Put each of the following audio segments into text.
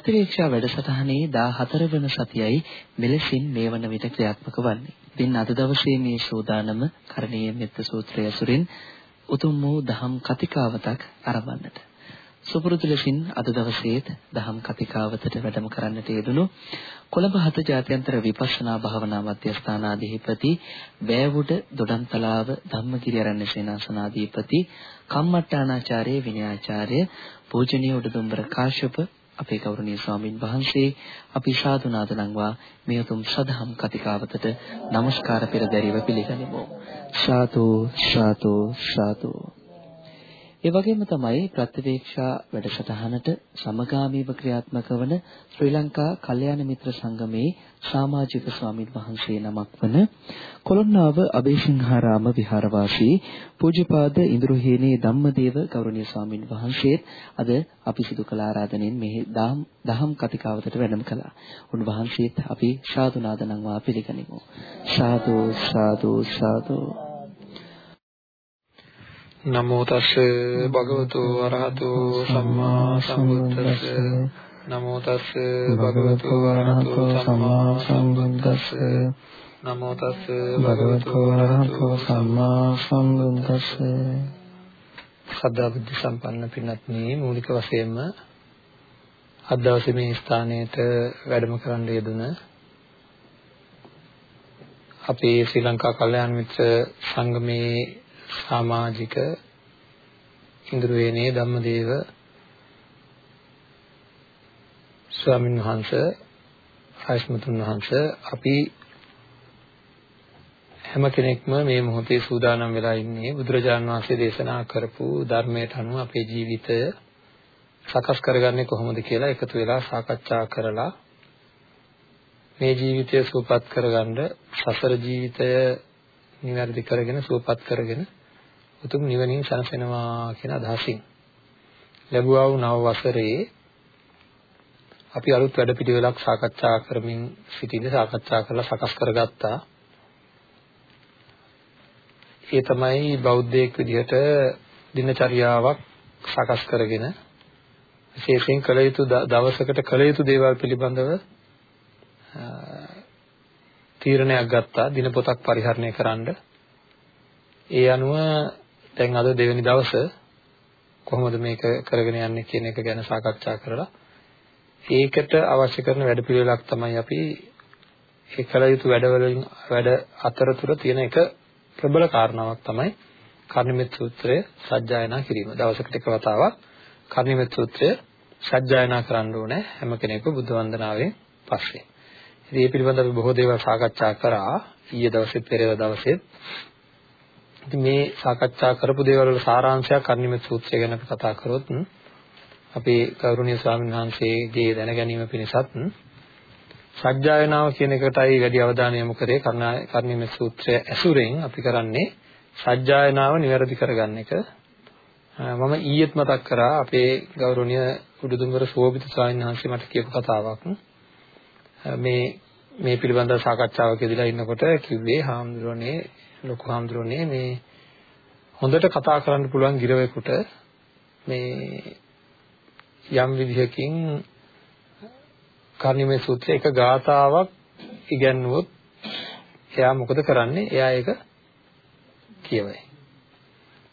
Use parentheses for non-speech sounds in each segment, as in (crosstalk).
ප්‍රතිවීක්ෂා වැඩසටහනේ 14 වන සතියයි මෙලෙසින් මේ වන විට ක්‍රියාත්මක වන්නේ. ඉතින් අද දවසේ මේ සූදානම කරණීය මෙත්ත සූත්‍රය ඇසුරින් උතුම් වූ දහම් කතිකාවතක් ආරම්භන්නට. සුපුරුදු ලෙසින් අද දවසේත් දහම් කතිකාවතට වැඩම කරන්නට යෙදුණු කොළඹ හත ජාත්‍යන්තර විපස්සනා භාවනා මධ්‍යස්ථානාධිපති බෑවුඩ දොඩන්තලාව ධම්මගිරි ආරණ්‍ය සේනාසනාධිපති කම්මට්ටානාචාර්ය විනයාචාර්ය පූජනීය උඩුදුම්බර කාශ්‍යප අපේ ගෞරවනීය ස්වාමින් වහන්සේ අපි සාදු නාද නංවා මේ උතුම් සදහම් කතිකාවතට নমස්කාර පෙරදැරිව පිළිගනිමු. සාදු සාදු සාදු. ඒ වගේම තමයි ප්‍රතිවේක්ෂා වැඩසටහනට සමගාමීව ක්‍රියාත්මක වන ශ්‍රී ලංකා කල්යාණ මිත්‍ර සංගමේ සමාජික ස්වාමීන් වහන්සේ නමක් වන කොළොන්නාව අබේසිංහාරාම විහාරවාසී පූජ්‍යපාද ඉන්ද්‍රහේනේ ධම්මදේව ගෞරවනීය ස්වාමීන් වහන්සේත් අද අපි සිදු කළ ආරාධනෙන් මෙහි දහම් කතිකාවතට වැඩම කළා. උන්වහන්සේත් අපි සාදු නාදනම්වා පිළිගනිමු. සාදු සාදු සාදු නමෝ තස් භගවතු වරහතු සම්මා සම්බුද්දස්ස. නමෝ තස් භගවතු වරහතු සම්මා සම්බුද්දස්ස. නමෝ තස් භගවතු වරහතු සම්මා සම්බුද්දස්ස. සදා බුද්ධ සම්පන්න පින්වත්නි මූලික වශයෙන්ම අද දවසේ මේ ස්ථානයට වැඩම කරන්න යෙදුන අපේ ශ්‍රී ලංකා කල්යාණ මිත්‍ර සංගමේ සමාජික ඉන්ද්‍රවේනේ ධම්මදේව ස්වාමීන් වහන්සේ ආයස්මතුන් වහන්සේ අපි හැම කෙනෙක්ම මේ මොහොතේ සූදානම් වෙලා ඉන්නේ බුදුරජාන් වහන්සේ දේශනා කරපු ධර්මයට අනුව අපේ ජීවිතය සකස් කරගන්නේ කොහොමද කියලා එකතු වෙලා සාකච්ඡා කරලා මේ ජීවිතය සූපපත් කරගන්න සසර ජීවිතය නිවැරදි කරගෙන සූපපත් කරගෙන උතුම් නිවනින් සැනසෙනවා කියන අදහසින් ලැබුවා වූ නව වසරේ අපි අලුත් වැඩපිළිවෙලක් සාකච්ඡා කරමින් සිටින සාකච්ඡා කරලා සකස් කරගත්තා. ඒ තමයි බෞද්ධයෙක් විදිහට දිනචරියාවක් සකස් කරගෙන විශේෂයෙන් කළ යුතු දවසකට කළ යුතු දේවල් පිළිබඳව තීරණයක් ගත්තා දින පොතක් පරිහරණය කරන්න. ඒ අනුව දැන් අද දෙවෙනි දවස කොහොමද මේක කරගෙන යන්නේ කියන එක ගැන සාකච්ඡා කරලා ඒකට අවශ්‍ය කරන වැඩපිළිවෙලක් තමයි අපි ඒ කල යුතු වැඩවලින් වැඩ අතරතුර තියෙන එක ප්‍රබල කාරණාවක් තමයි කර්ණිමෙත් සූත්‍රය සජ්ජායනා කිරීම. දවසකට එක වතාවක් කර්ණිමෙත් සූත්‍රය සජ්ජායනා කරන්න ඕනේ හැම කෙනෙකුම බුද්ධ වන්දනාවෙන් පස්සේ. ඉතින් මේ පිළිබඳව අපි බොහෝ දේවල් සාකච්ඡා කරා ඊයේ දවසේ පෙරේද දවසේ ඉතින් මේ සාකච්ඡා කරපු දේවල් වල සාරාංශයක් අනිමිත් සූත්‍රය ගැන කතා කරොත් අපේ කරුණීය ස්වාමීන් වහන්සේගේ දැන ගැනීම පිණිසත් සජ්ජායනාව කියන එකටයි වැඩි අවධානය යොමු කරේ. කර්ණිමේ සූත්‍රය ඇසුරෙන් අපි කරන්නේ සජ්ජායනාව નિවැරදි කරගන්න එක. මම ඊයේත් මතක් කරා අපේ ගෞරවනීය උඩුදුම්බර සෝභිත ස්වාමීන් වහන්සේ මට කියපු කතාවක්. මේ මේ පිළිබඳව සාකච්ඡාවක යෙදලා ඉන්නකොට කිව්වේ හාමුදුරනේ ලොකු හාමුදුරනේ මේ හොඳට කතා කරන්න පුළුවන් ගිරවෙකුට මේ යම් විදිහකින් කර්ණිමේ සූත්‍රයේ එක ගාතාවක් ඉගැන්වුවොත් එයා මොකද කරන්නේ? එයා ඒක කියවයි.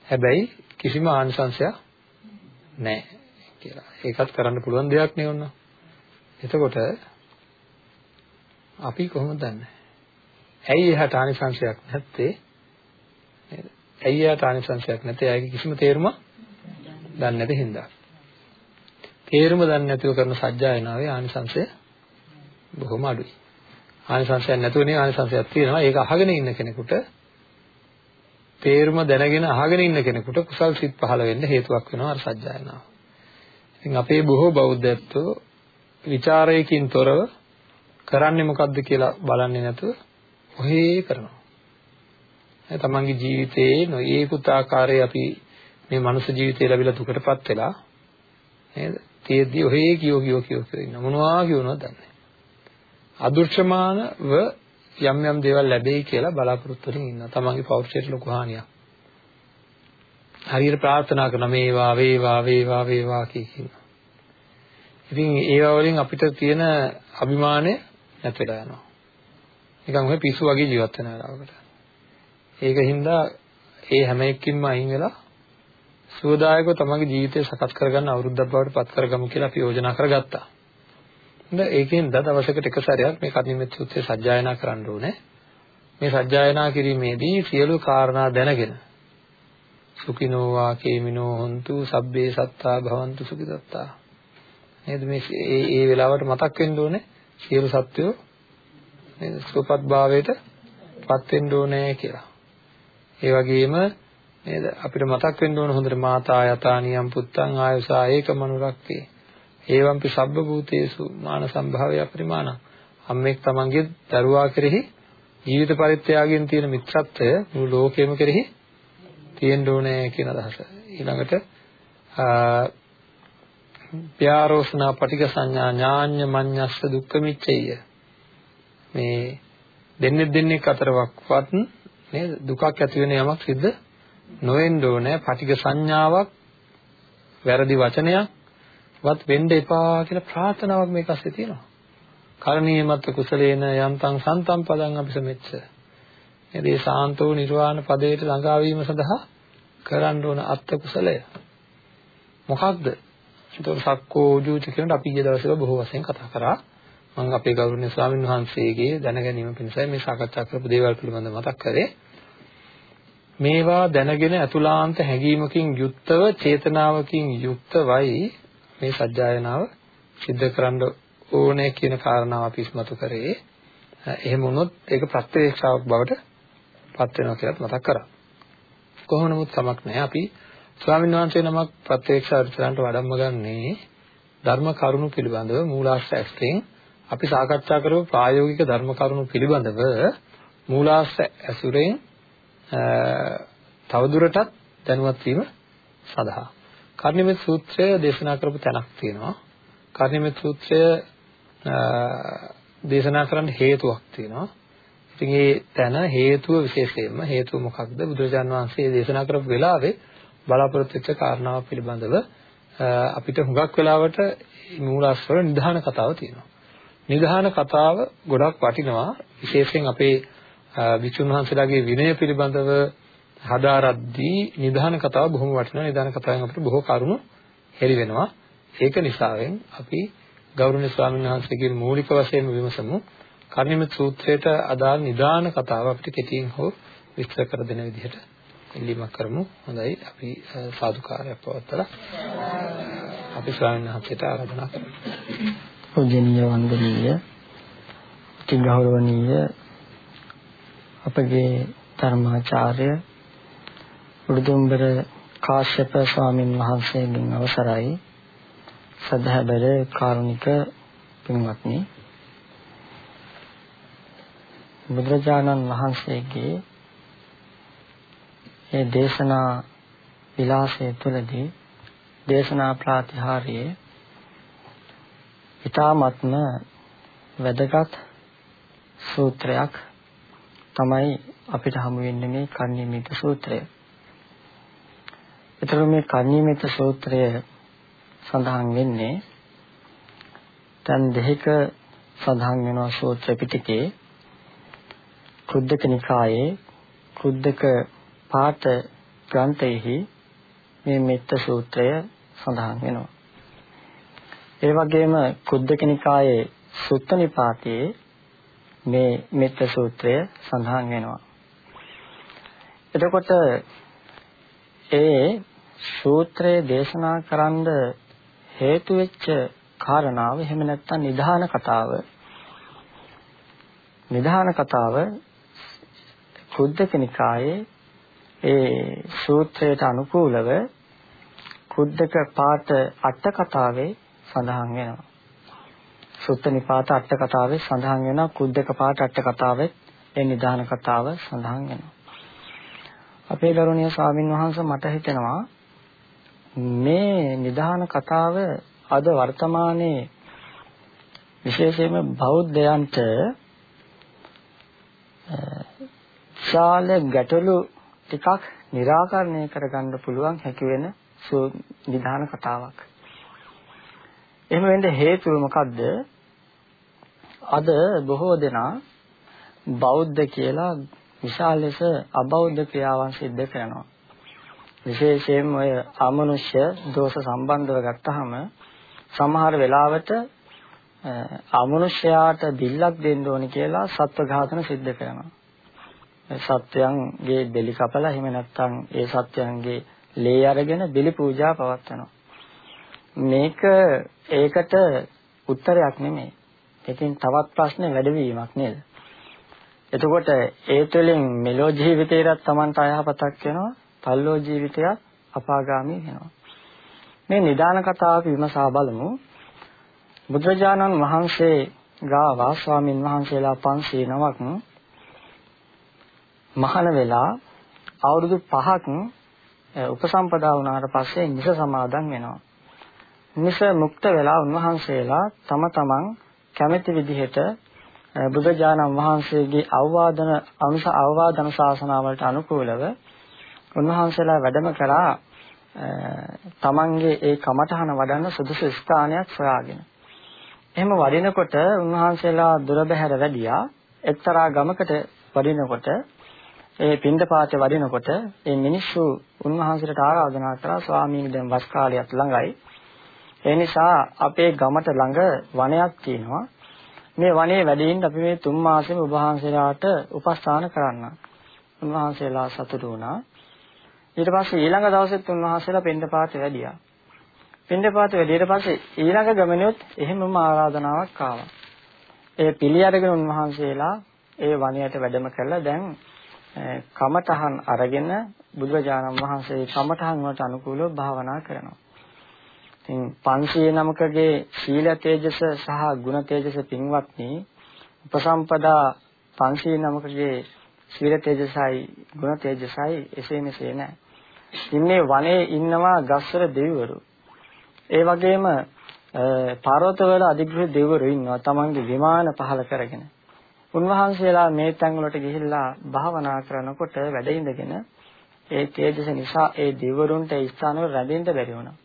හැබැයි කිසිම ආනිසංශයක් නැහැ කියලා. ඒකත් කරන්න පුළුවන් දෙයක් නේ ඔන්න. එතකොට අපි කොහොමද දන්නේ? ඇයි එහාට ආනිසංශයක් නැත්තේ? නේද? ඇයි එහාට ආනිසංශයක් නැත්තේ? එයාගේ කිසිම තේරුමක් දන්නේ නැති හින්දා. තේරුම දන්නේ නැතිව කරන සත්‍යයනාවේ ආනිසංශය බොහොම අඩුයි. ආනිසංශයක් නැතුව නේ ආනිසංශයක් තියෙනවා. ඒක අහගෙන ඉන්න කෙනෙකුට තේරුම දැනගෙන අහගෙන ඉන්න කෙනෙකුට කුසල් සිත් පහළ වෙන්න හේතුවක් වෙනවා අර සත්‍යයනාව. ඉතින් අපේ බොහෝ බෞද්ධත්වෝ ਵਿਚාරයකින් තොරව කරන්නේ මොකද්ද කියලා බලන්නේ නැතුව ඔහේ කරනවා. ඒ තමන්ගේ ජීවිතයේ නොයේකුත් ආකාරයේ අපි මේ මනුස්ස ජීවිතය ලැබිලා දුකටපත් වෙලා නේද? තියෙද්දි ඔහේ කියෝ කියෝ කියෝ කියෝ ඉන්න මොනවා කියනවද දන්නේ අදෘශ්‍යමානව යම් යම් දේවල් ලැබෙයි කියලා බලාපොරොත්තු වෙමින් ඉන්නවා. තමන්ගේ පෞරුෂයට ලොකු හානියක්. හරියට ප්‍රාර්ථනා කරන මේවා වේවා වේවා වේවා කියනවා. ඉතින් ඒවා වලින් අපිට තියෙන අභිමානය නැති වෙලා යනවා. නිකන් ඔය පිස්සු වගේ ජීවත් වෙන වෙලාවකට. ඒකින්ද ඒ හැම එකකින්ම අයින් වෙලා සුවදායකව තමන්ගේ ජීවිතය සකස් කරගන්න අවුරුද්දක් බවට පත් කරගමු කියලා අපි යෝජනා කරගත්තා. හොඳ ඒකෙන් දවසකට එක සැරයක් මේ කර්ණිමෙත් සූත්‍රය සජ්ජායනා කරන්න ඕනේ. මේ සජ්ජායනා කිරීමේදී සියලු කාරණා දැනගෙන සුඛිනෝ වා කේමිනෝ හොන්තු සබ්බේ සත්තා භවන්තු සුඛිතත්තා නේද මේ ඒ ඒ වෙලාවට මතක් වෙන්න ඕනේ සියලු සත්වෝ නේද සුවපත් භාවයට පත් වෙන්න ඕනේ කියලා. ඒ වගේම නේද අපිට මතක් වෙන්න ඕන හොඳට මාතා යතානියම් පුත්තං ආයුසා ඒකමනුරක්කේ. ඒවම්පි සබ්බ භූතේසු මාන සම්භාවය පරිමාණ. අම්මෙක් තමන්ගේ දරුවා කෙරෙහි ජීවිත පරිත්‍යාගයෙන් තියෙන මිත්‍රත්වය මුළු ලෝකෙම කෙරෙහි තියෙන්න ඕනේ කියන අදහස. ඊළඟට ප්‍යාරෝසනා පටික සංඥා ඥාඤ්ඤ මඤ්ඤස්ස දුක්ඛ මිච්ඡය මේ දෙන්නේ දෙන්නේ අතරවත් නේද? දුකක් ඇති වෙන යමක් සිද්ධ නොවෙන්න ඕනේ. පටික සංඥාවක් වැරදි වචනයක් වත් වෙන්න එපා කියලා ප්‍රාර්ථනාවක් මේක ඇස්සේ තියෙනවා. කරණීයමත් කුසලේන යන්තං සන්තම් පදං අපිසමෙච්ච මේ සාන්තෝ නිර්වාණ පදයට ළඟා වීම සඳහා කරන්න ඕන අත්ත කුසලය. මොකක්ද? ඒතකොට සක්කෝ උජූච කියනට අපි ඊයේ දවසේ බොහෝ වශයෙන් කතා කරා. මම අපේ ගෞරවනීය ස්වාමීන් වහන්සේගේ දැනගැනීම පිණිසයි මේ සාකච්ඡා කරපු දේවල් පිළිබඳව මතක් කරේ. මේවා දැනගෙන අතුලාන්ත හැඟීමකින් යුක්තව චේතනාවකින් යුක්තවයි මේ සත්‍යයනාව සිද්ධ කරන්න ඕනේ කියන කාරණාව අපි ඉස්මතු කරේ. එහෙම වුණොත් ඒක ප්‍රත්‍යක්ෂාවක් බවට පත් වෙනවා කියලාත් මතක් කරා. කොහොම නමුත් කමක් නැහැ. අපි ස්වාමීන් වහන්සේ නමක් ප්‍රත්‍යක්ෂ අර්ථයන්ට වඩම්ම ගන්නේ ධර්ම කරුණු පිළිබඳව මූලාශ්‍ර ඇස්තෙන් අපි සාකච්ඡා කරපු ප්‍රායෝගික ධර්ම කරුණු පිළිබඳව මූලාශ්‍ර ඇසුරෙන් තවදුරටත් දැනුවත් වීම සඳහා. කර්ණිමෙත් සූත්‍රය දේශනා කරපු තැනක් තියෙනවා. කර්ණිමෙත් සූත්‍රය දේශනා කරන්න හේතුවක් තියෙනවා. ඉතින් ඒ තැන හේතුව විශේෂයෙන්ම හේතුව මොකක්ද? බුදුරජාන් වහන්සේ දේශනා කරපු වෙලාවේ බලාපොරොත්තු වෙච්ච කාරණාව පිළිබඳව අපිට හුඟක් වෙලාවට මූලාශ්‍රවල නිධාන කතාව තියෙනවා. නිධාන කතාව ගොඩක් වටිනවා විශේෂයෙන් අපේ විසුණු වහන්සේලාගේ විනය පිළිබඳව හදාරද්දී නිධාන කතාව බොහොම වටිනවා. නිධාන කතාවෙන් අපිට බොහෝ කරුණු හෙළි වෙනවා. ඒක නිසාවෙන් අපි ගෞරවනීය ස්වාමීන් වහන්සේගේ මූලික වශයෙන් විමසමු කර්ණිමත් සූත්‍රයට අදාළ නිධාන කතාව අපිට කෙටියෙන් හෝ විස්තර කර දෙන විදිහට ඉල්ලීමක් කරමු. හොඳයි අපි සාදුකාරයක් පවත්වලා අපි ස්වාමීන් වහන්සේට ආරාධනා කරමු. පූජනීය වන්දනීය තිගෞරවනීය අපගේ ධර්මාචාර්ය උඩුදුම්බර කාශ්‍යප ස්වාමීන් වහන්සේගෙන් අවසරයි. සදහැබර කාරුණික පින්වත්නි බුදුරජාණන් වහන්සේගේ ඒ දේශනා විලාසය තුළදී දේශනා ප්‍රාතිහාර්යයේ ඊ타ත්ම වැදගත් සූත්‍රයක් තමයි අපිට හමු වෙන්නේ මේ කන්නිමිත සූත්‍රය. ඒතර මේ කන්නිමිත සූත්‍රය සඳහන් වෙන්නේ තන් දෙහික සඳහන් වෙනවා සූත්‍ර පිටකේ කුද්දක නිකායේ කුද්දක පාඨ ග්‍රන්ථයෙහි මේ මෙත්ත සූත්‍රය සඳහන් වෙනවා. ඒ වගේම කුද්දක නිකායේ සුත්ත නිපාතයේ මේ මෙත්ත සූත්‍රය සඳහන් වෙනවා. එතකොට ඒ සූත්‍රය දේශනා කරන්න හේතු වෙච්ච කාරණාව එහෙම නැත්නම් නිධාන කතාව නිධාන කතාව කුද්දක නිකායේ ඒ සූත්‍රයට අනුකූලව කුද්දක පාඨ අට කතාවේ සඳහන් වෙනවා. සුත්ත නිපාත අට කතාවේ සඳහන් වෙනවා කුද්දක පාඨ අට කතාවේ ඒ නිදාන කතාව සඳහන් වෙනවා. අපේ ගරුණීය ස්වාමින් වහන්සේ මට හිතෙනවා මේ නිදාන කතාව අද වර්තමානයේ විශේෂයෙන්ම බෞද්ධයන්ට ශාල ගැටලු ටිකක් निराකරණය කරගන්න පුළුවන් හැකි වෙන නිධාන කතාවක්. එහෙම වෙන්න හේතුව මොකද්ද? අද බොහෝ දෙනා බෞද්ධ කියලා විශාල ලෙස අබෞද්ධ ක්‍රියාවන් සිද්ධ කරනවා. විශේෂයෙන්ම ඔය අමනුෂ්‍ය දෝෂ සම්බන්ධව ගත්තාම සමහර වෙලාවට අමනුෂ්‍යයාට බිල්ලක් දෙන්න ඕනි කියලා සත්ව ඝාතන සිද්ධ කරනවා. සත්වයන්ගේ බෙලි කපලා එහෙම නැත්නම් ඒ සත්වයන්ගේ ලේ අරගෙන බෙලි පූජා පවත්වනවා. මේක ඒකට උත්තරයක් නෙමෙයි. ඒකෙන් තවත් ප්‍රශ්න වැඩිවීමක් නේද? එතකොට ඒ තුළින් මෙලෝ ජීවිතේට Tamanට අයහපතක් වෙනවා, පල්ලෝ ජීවිතයක් අපාගාමී වෙනවා. මේ නිදාන කතාව විමසා බලමු. බුදුරජාණන් වහන්සේ ගාව ස්වාමින් වහන්සේලා 509ක් මහාන වෙලා අවුරුදු 5ක් උපසම්පදා වුණාට පස්සේ නිස සමාදන් වෙනවා. නිස මුක්ත වෙලා උන්වහන්සේලා තම තමන් කැමැති විදිහට බුදුජානන් වහන්සේගේ අවවාදන අනුස අවවාදන ශාසනාවලට අනුකූලව උන්වහන්සේලා වැඩම කරා තමන්ගේ ඒ කමඨහන වඩන්න සුදුසු ස්ථානයක් සොයාගෙන. එහෙම වඩිනකොට උන්වහන්සේලා දුර බැහැර වැඩියා එක්තරා ගමකට වඩිනකොට ඒ පින්දපාතේ වඩිනකොට ඒ මිනිස්සු උන්වහන්සේට ආරාධනා කරා ස්වාමීනි දැන් වස් කාලයක් ළඟයි. ඒ නිසා අපේ ගමට ළඟ වනයක් තියෙනවා. මේ වනයේ වැඩින්න අපි මේ තුන් මාසෙම ඔබ වහන්සේලාට උපස්ථාන කරන්න. උන්වහන්සේලා සතුටු වුණා. ඊට පස්සේ ඊළඟ දවසෙත් උන්වහන්සේලා පින්දපාතේ වැඩියා. පින්දපාතේ වැඩියට පස්සේ ඊළඟ ගමනේත් එහෙමම ආරාධනාවක් ආවා. ඒ පිළි අරගෙන උන්වහන්සේලා ඒ වනයට වැඩම කළා. දැන් කමඨහන් අරගෙන බුදුරජාණන් වහන්සේ කමඨහන් වලට අනුකූලව භාවනා කරනවා. ඉතින් 500 නමකගේ සීල තේජස සහ ගුණ තේජස පින්වත්නි උපසම්පදා 500 නමකගේ සීල තේජසයි ගුණ තේජසයි එසේ මෙසේ නැහැ. ඉතින් මේ වනයේ ඉන්නවා ගස්වල දෙවිවරු. ඒ වගේම පර්වතවල අධිග්‍රහ දෙවිවරු ඉන්නවා. තමන්ගේ විමාන පහල කරගෙන. උන්වහන්සේලා මේ තැන් වලට ගිහිල්ලා භාවනා කරනකොට වැඩ ඉඳගෙන ඒ තේජස නිසා ඒ දෙවිවරුන්ට ඒ ස්ථානවල රැඳෙන්න බැරි වුණා.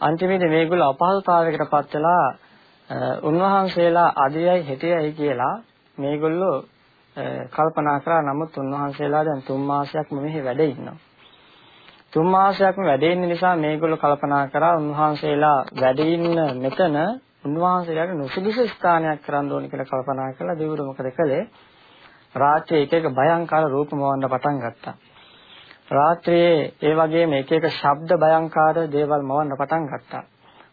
අන්තිමේදී මේගොල්ලෝ අපහසුතාවයකට පත් වෙලා උන්වහන්සේලා අදියයි හෙටයයි කියලා මේගොල්ලෝ කල්පනා කරා. නමුත් උන්වහන්සේලා දැන් තුන් මාසයක්ම මෙහි වැඩ ඉන්නවා. තුන් මාසයක්ම වැඩ ඉන්න නිසා මේගොල්ලෝ කල්පනා කරා උන්වහන්සේලා වැඩ ඉන්න මෙතන උන්වහන්සේලාට නුසුදුසු ස්ථානයක් කරන්න ඕනේ කියලා කල්පනා කළා දෙවිවරු මොකද කළේ? රාත්‍රියේ එක එක භයංකාර රූප මවන්න පටන් ගත්තා. රාත්‍රියේ ඒ වගේම එක එක ශබ්ද භයංකාර දේවල් මවන්න පටන් ගත්තා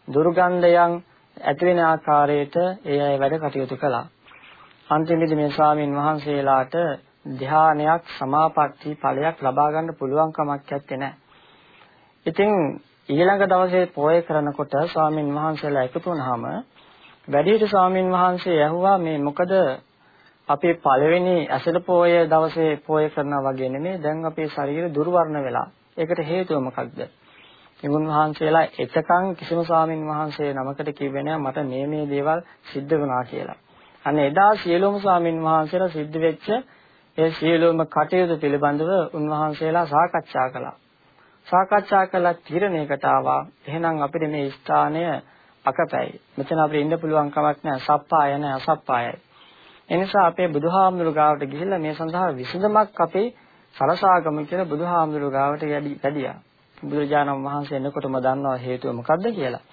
දුර්ගන්ධයන් ඇති වෙන ආකාරයට ඒ අය වැඩ කටයුතු කළා අන්තිමේදී මේ ස්වාමීන් වහන්සේලාට ධානයක් සමාපatti ඵලයක් ලබා ගන්න පුළුවන් කමක් නැත්තේ නෑ. ඉතින් ඊළඟ දවසේ පෝය කරනකොට ස්වාමින් වහන්සේලා එකතු වුණාම වැඩිහිටි ස්වාමින් වහන්සේ ඇහුවා මේ මොකද අපේ පළවෙනි ඇසළ පෝය දවසේ පෝය කරනා වගේ නෙමෙයි දැන් අපේ ශරීරය දුර්වර්ණ වෙලා. ඒකට හේතුව මොකක්ද? ඉමුන් වහන්සේලා එතකන් කිසිම ස්වාමින් වහන්සේ නමකට කිව්වේ නෑ මට මේ මේ දේවල් සිද්ධ වුණා කියලා. අන්න එදා සියලුම ස්වාමින් වහන්සේලා සිද්ධ වෙච්ච ඒ සියලුම කටයුතු පිළිබඳව උන්වහන්සේලා සාකච්ඡා කළා. සාකච්ඡා කළ තීරණයකට ආවා එහෙනම් අපිට මේ ස්ථානය අකපැයි. මෙතන අපිට ඉන්න පුළුවන් කමක් නැහැ. සප්පාය නැහැ අසප්පායයි. එනිසා අපේ බුදුහාමුදුරු ගාවට ගිහිල්ලා මේ සඳහා විසඳුමක් අපේ සලසාගම කියලා බුදුහාමුදුරු ගාවට වැඩියා. බුදුරජාණන් වහන්සේ එනකොටම දන්නවා හේතුව මොකද්ද කියලා.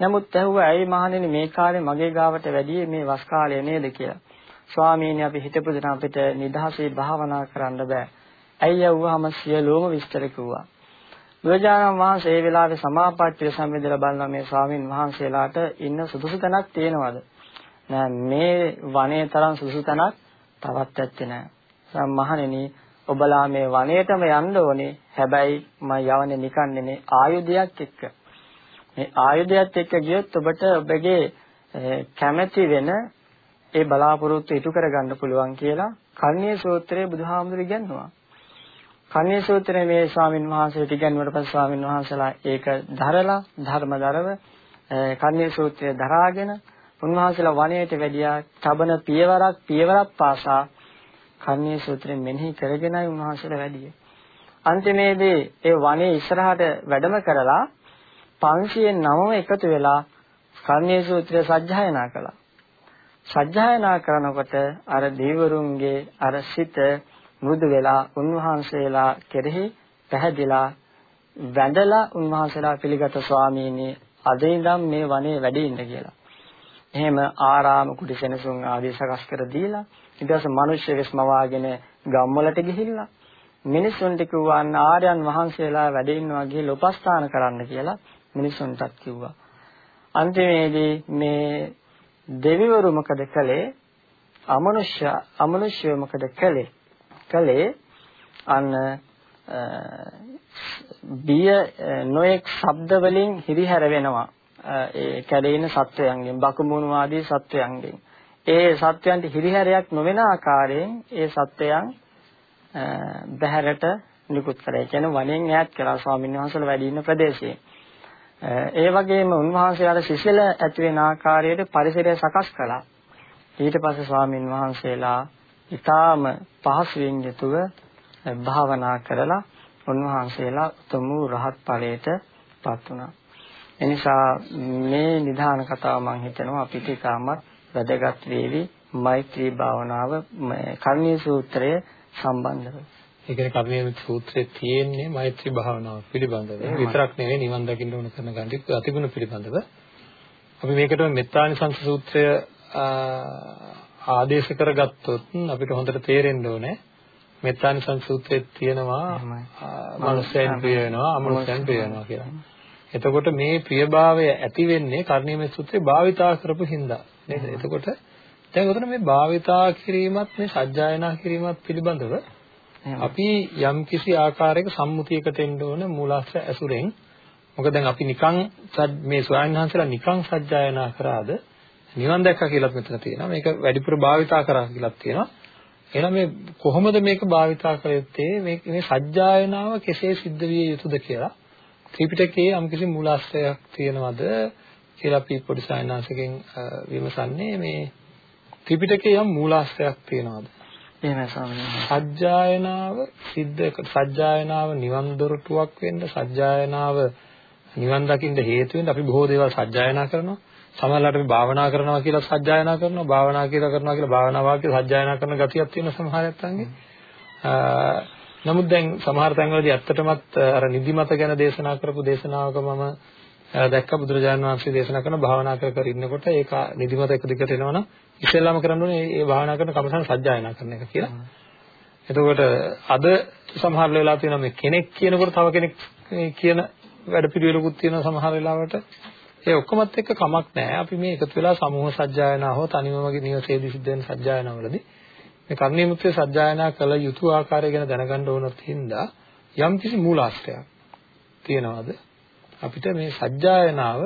නමුත් ඇහුවා ඇයි මහණෙනි මේ කාලේ මගේ ගාවට වැඩියේ මේ වස් කාලය නේද කියලා. ස්වාමීනි අපි හිතපු දන අපිට නිදහසේ භාවනා කරන්න බෑ. ඇයි යවුවාම සියලුම විස්තර කිව්වා. බුදුජානක වහන්සේ ඒ වෙලාවේ සමාපත්තිය සම්බන්ධව බලන මේ ස්වාමින් වහන්සේලාට ඉන්න සුදුසු තැනක් තියෙනවද? නෑ මේ වනයේ තරම් සුදුසු තැනක් තවත් ඇත්තේ නෑ. සම්මහණෙනි ඔබලා මේ වනයේටම යන්න ඕනේ. හැබැයි මම යවන්නේ නිකන් නෙමේ ආයුධයක් එක්ක. මේ ආයුධයත් එක්ක ගියොත් ඔබට ඔබගේ කැමැති වෙන ඒ බලාපොරොත්තු ඉටු කරගන්න පුළුවන් කියලා කර්ණීය සූත්‍රයේ බුදුහාමුදුරු ඉගන්වනවා. කන්නේ සූත්‍රයේ මේ ස්වාමින් වහන්සේට ඉගන්වුවට පස්සේ ස්වාමින් වහන්සේලා ඒක දරලා ධර්මදරව කන්නේ සූත්‍රය දරාගෙන උන්වහන්සේලා වනයේට වැඩියා තබන පියවරක් පියවරක් පාසා කන්නේ සූත්‍රයෙන් මෙනෙහි කරගෙනයි උන්වහන්සේලා වැඩියේ. අන්තිමේදී ඒ වනයේ ඉස්සරහට වැඩම කරලා 509ම එකතු වෙලා කර්ණීය සූත්‍රය සජ්ජායනා කළා. සජ්ජායනා කරනකොට අර දේවරුන්ගේ අර සිත මෘදු වෙලා උන්වහන්සේලා කෙරෙහි පැහැදිලා වැඳලා උන්වහන්සේලා පිළිගත ස්වාමීනි අද ඉඳන් මේ වනේ වැඩ ඉන්න කියලා. එහෙම ආරාම කුටි සෙනසුන් ආදී සකස් කර දීලා ඊට පස්සේ මිනිස්සු වෙස්මවාගෙන ගම්වලට ගිහිල්ලා මිනිසුන්ට කිව්වා ආර්යයන් වහන්සේලා වැඩ ඉන්නවා ගිහලා උපස්ථාන කරන්න කියලා මිනිසුන්ටත් කිව්වා. අන්තිමේදී මේ දෙවිවරු මොකද කළේ? අමනුෂ්‍ය අමනුෂ්‍ය මොකද කළේ? කළේ අන්න බිය නොඑක් ශබ්ද වලින් හිරිහැර වෙනවා. ඒ කැඩෙන සත්වයන්ගෙන් බකුමුණු ආදී සත්වයන්ගෙන්. ඒ සත්වයන්ට හිරිහැරයක් නොවන ආකාරයෙන් ඒ සත්වයන් බහැරට නිකුත් කරා. ඒ කියන්නේ වනෙන් ඈත් කළා ස්වාමීන් වහන්සේලා වැඩ ඉන්න ප්‍රදේශයේ. ඒ වගේම උන්වහන්සේලාට සිසිල ඇති වෙන ආකාරයට පරිසරය සකස් කළා. ඊට පස්සේ ස්වාමීන් වහන්සේලා ඊටාම පහසුවෙන් යුතුව භාවනා කරලා උන්වහන්සේලා උතුම් රහත් ඵලයට පත් වුණා. එනිසා මේ නිධාන කතාව මම හිතනවා අපිට තාමත් වැදගත් වේවි මෛත්‍රී භාවනාව කර්ණීය සූත්‍රය සම්බන්ධව. ඒ කියන්නේ කර්ණීය සූත්‍රයේ තියෙන්නේ මෛත්‍රී භාවනාව පිළිබඳව. විතරක් නෙවෙයි නිවන් දකින්න ඕන කරන ගාන්ටි අතිගුණ පිළිබඳව. අපි මේකට මෙත්තානිසංස සූත්‍රය ආදේශ කරගත්තොත් අපිට හොඳට තේරෙන්න ඕනේ මෙත්තානිසංස සූත්‍රයේ තියෙනවා මනුස්සයන් ප්‍රිය වෙනවා අමනුෂ්‍යයන් ප්‍රිය වෙනවා කියලා. එතකොට මේ ප්‍රියභාවය ඇති වෙන්නේ කර්ණීය සූත්‍රේ භාවිතා කරපු හින්දා. නේද? එතකොට දැන් උතන මේ භාවිතා කිරීමත් මේ සජ්ජායනා කිරීමත් පිළිබඳව අපි යම් කිසි ආකාරයක සම්මුතියකට එන්න ඕන මූලාශ්‍ර ඇසුරෙන්. මොකද දැන් අපි නිකන් මේ ස්වයන් වහන්සේලා නිකන් සජ්ජායනා කරාද? නිවන් දැක්කා කියලාත් මෙතන තියෙනවා. මේක වැඩිපුර භාවිතා කරා කියලාත් තියෙනවා. එහෙනම් මේ කොහොමද මේක භාවිතා කළ යුත්තේ? මේ මේ සජ්ජායනාව කෙසේ සිද්ධ විය යුතුද කියලා ත්‍රිපිටකයේ යම්කිසි මූලාශ්‍රයක් තියෙනවද කියලා අපි පොඩි සායනාංශකෙන් විමසන්නේ මේ ත්‍රිපිටකයේ යම් මූලාශ්‍රයක් තියෙනවද? එහෙමයි ස්වාමීනි. සජ්ජායනාව සිද්ධ සජ්ජායනාව නිවන් දොරටුවක් වෙන්න සජ්ජායනාව නිවන් දකින්න හේතු වෙන්න අපි බොහෝ දේවල් සජ්ජායනා කරනවා. සමහරවිට අපි භාවනා කරනවා කියලා සජ්ජායනා කරනවා. භාවනා කියලා කරනවා කියලා භාවනා වාක්‍ය සජ්ජායනා කරන ගතියක් තියෙන සමහර නැත්තන්ගේ. නමුත් දැන් සමහර තැන්වලදී ඇත්තටමත් අර නිදිමත ගැන දේශනා කරපු දේශනාවක මම දැක්ක බුදුරජාණන් වහන්සේ දේශනා කරන භාවනා කර කර ඉන්නකොට ඒක නිදිමත එක දිගට එනවනම් ඉස්සෙල්ලාම කරන්න ඕනේ මේ භාවනා කරන කමසන් සජ්ජායනා කරන එක කියලා. එතකොට අද සමහර වෙලාවට තියෙනවා මේ කෙනෙක් කියනකොට තව කෙනෙක් කියන වැඩ පිළිවෙලකුත් තියෙනවා සමහර වෙලාවට. ඒ ඔක්කොමත් එක්ක කමක් නැහැ. අපි මේ එකතු වෙලා සමූහ සජ්ජායනා හෝ තනිවම නිවසේදී සිද්ධ වෙන සජ්ජායනාවලදී මේ කර්ණීය මුත්‍ය සජ්ජායනා කළ යුතු ආකාරය ගැන දැනගන්න ඕනත් හින්දා යම්කිසි මූලාශ්‍රයක් තියනවාද අපිට මේ සජ්ජායනාව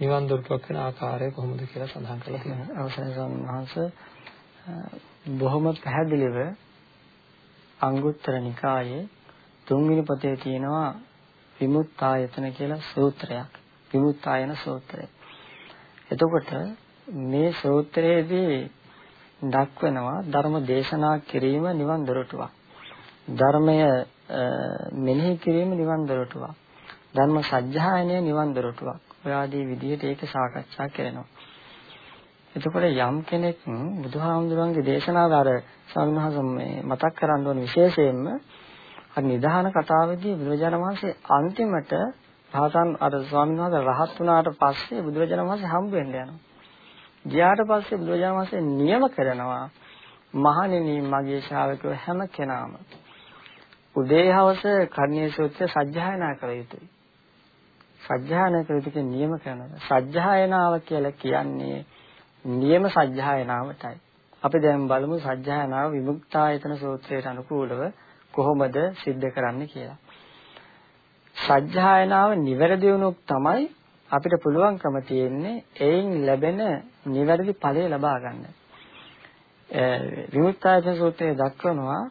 නිවන් දොරටුවක් වෙන ආකාරය කොහොමද කියලා සඳහන් කරලා තියෙනවා. අවසරයි සම්හංශ බොහොම පැහැදිලිව අංගුත්තර නිකායේ තුන්වෙනි පොතේ තියෙනවා විමුක්තායතන කියලා සූත්‍රයක්. විමුක්තායන සූත්‍රය. එතකොට මේ සූත්‍රයේදී දක්වනවා ධර්ම දේශනා කිරීම නිවන් දොරටුවක්. ධර්මය මෙනෙහි කිරීම නිවන් දොරටුවක්. ධර්ම සත්‍යයනය නිවන් දොරටුවක්. ඔය ආදී විදිහට ඒක සාකච්ඡා කරනවා. එතකොට යම් කෙනෙක් බුදුහාමුදුරන්ගේ දේශනාව අර සංඝහස මේ මතක් කරන්න ඕන විශේෂයෙන්ම අර නිධාන කතාවේදී බුදුරජාණන් වහන්සේ අන්තිමට රහතන් අර ස්වාමීන් වහන්සේ රහත් වුණාට පස්සේ බුදුරජාණන් වහන්සේ හම්බ වෙන්න යනවා. ගියාට පස්සේ බුදුරජාණන් වහන්සේ නියම කරනවා මහණෙනි මගේ ශ්‍රාවකයෝ හැම කෙනාම උදේ හවස කර්ණීය සූත්‍රය සජ්ජායනා කළ යුතුයි. සජ්ජායනා කළ යුතුයි නියම කරනවා. සජ්ජායනාව කියලා කියන්නේ නියම සජ්ජායනාවටයි. අපි දැන් බලමු සජ්ජායනාව විමුක්තායතන සූත්‍රයට අනුකූලව කොහොමද සිද්ධ කරන්නේ කියලා. සජ්ජායනාව නිවැරදි වුණොත් තමයි අපිට පුළුවන්කම තියෙන්නේ එයින් ලැබෙන නිවැරදි ඵලය ලබා ගන්න. විමුක්තායතන සූත්‍රයේ දක්වනවා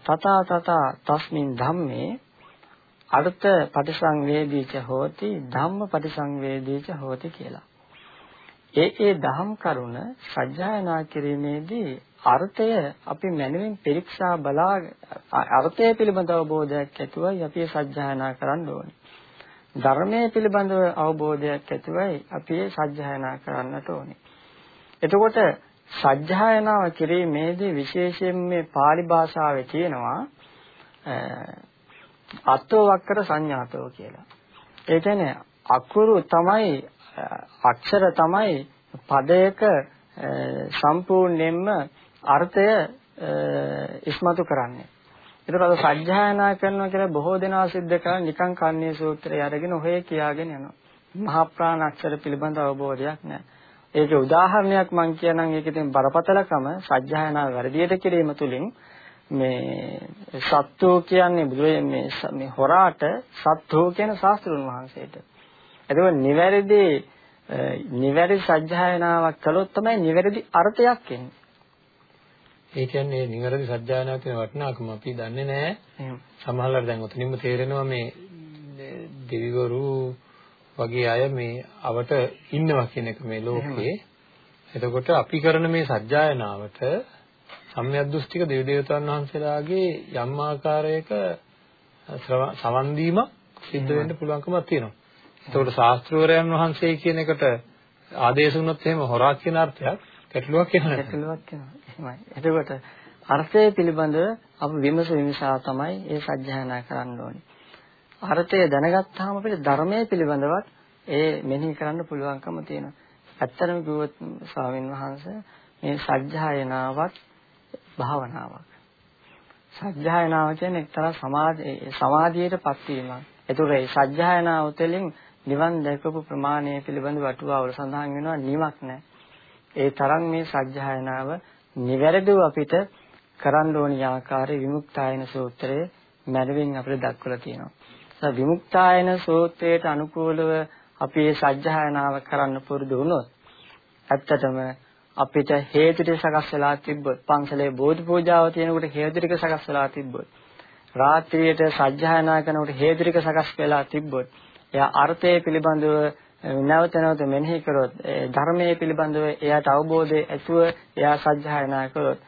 තථා තථා තස්මින් ධම්මේ අර්ථ පටිසංවේදීච හෝති ධම්ම පටිසංවේදීච හෝති කියලා. ඒ ඒ දහම් කරුණ සජ්ජායනා කිරීමේදී අර්ථය අපි මනමින් පරීක්ෂා බලා අර්ථය පිළිබඳ අවබෝධයක් ඇතුවයි අපි සජ්ජායනා කරන්න ඕනේ. ධර්මයේ පිළිබඳව අවබෝධයක් ඇතිවයි අපි ඒ සත්‍යයනා කරන්නට ඕනේ. එතකොට සත්‍යයනාව කිරීමේදී විශේෂයෙන් මේ pāli භාෂාවේ තියෙනවා අත්ෝ වක්කර සංඥාතෝ කියලා. ඒ කියන්නේ අකුරු තමයි අක්ෂර තමයි පදයක සම්පූර්ණයෙන්ම අර්ථය ඉස්මතු කරන්නේ. ඒතර අද සත්‍යයනා කරනවා කියලා බොහෝ දෙනා සිද්ධ කරන්නේ නිකං කන්නේ සූත්‍රය අරගෙන ඔහේ කියාගෙන යනවා. මහා ප්‍රාණ අක්ෂර පිළිබඳ අවබෝධයක් නැහැ. ඒකේ උදාහරණයක් මම කියනනම් ඒකේ තියෙන බරපතලකම සත්‍යයනා වැඩියට කිරීම තුලින් මේ සත්වෝ කියන්නේ බුදුරේ මේ මේ හොරාට සත්වෝ කියන ශාස්ත්‍රුන් වහන්සේට. එතකොට නිවැරදි නිවැරදි සත්‍යයනාවක් කළොත් තමයි නිවැරදි අර්ථයක් එන්නේ. ඒ කියන්නේ නිවැරදි සත්‍යයනාවක් කියන වටිනාකම අපි දන්නේ නැහැ. සමහරවල් දැන් උතනින්ම තේරෙනවා මේ දෙවිවරු වගේ අය මේ අවට ඉන්නවා කියන එක මේ ලෝකේ. එතකොට අපි කරන මේ සත්‍යයනාවට සම්මියද්දෘෂ්ටික දෙවි දේවතාවුන් වහන්සේලාගේ යම් ආකාරයක සවන් දීමක් සිද්ධ වෙන්න පුළුවන්කමක් තියෙනවා. එතකොට ශාස්ත්‍රවරයන් වහන්සේ කියන එකට ආදේශ වුණොත් එහෙම හොරා කියන අර්ථයක් ගැටලුවක් එනවා. ගැටලුවක් එනවා. එහෙමයි. එතකොට අර්ථය පිළිබඳව අපි විමස විමසා තමයි ඒ සත්‍යයනා කරන්න ඕනේ. අර්ථය දැනගත්තාම අපිට ධර්මයේ පිළිබඳවත් ඒ මෙනෙහි කරන්න පුළුවන්කම තියෙනවා. ඇත්තටම කිව්වොත් ස්වාමින් වහන්සේ මේ සත්‍යයනාවත් භාවනාවක්. සත්‍යයනාව කියන්නේ එක්තරා සමාධියටපත් වීමක්. ඒතකොට මේ සත්‍යයනාව තුළින් නිවන් දැකපු ප්‍රමාණය පිළිබඳ වටුවාවල සඳහන් වෙනවා නිවක් නැහැ. ඒ තරම් මේ සත්‍යයනාව නිවැරදිව අපිට කරන්න ඕනි ආකාරයේ විමුක්තායන සූත්‍රයේ මැනවින් අපිට දක්වලා තියෙනවා. ඒ විමුක්තායන සූත්‍රයට අනුකූලව අපි මේ සත්‍යයනාව කරන්න පුරුදු වුණොත් ඇත්තටම අපිට හේතු ටික සකස් වෙලා තිබ්බොත් පන්සලේ බෝධි පූජාව තියෙනකොට හේතු ටික සකස් වෙලා තිබ්බොත් රාත්‍රියේට සජ්ජායනා කරනකොට හේතු ටික සකස් වෙලා තිබ්බොත් එයා අර්ථය පිළිබඳව නැවත නැවත මෙනෙහි කරොත් ධර්මයේ පිළිබඳව එයාට අවබෝධය ඇතුව එයා සජ්ජායනා කරොත්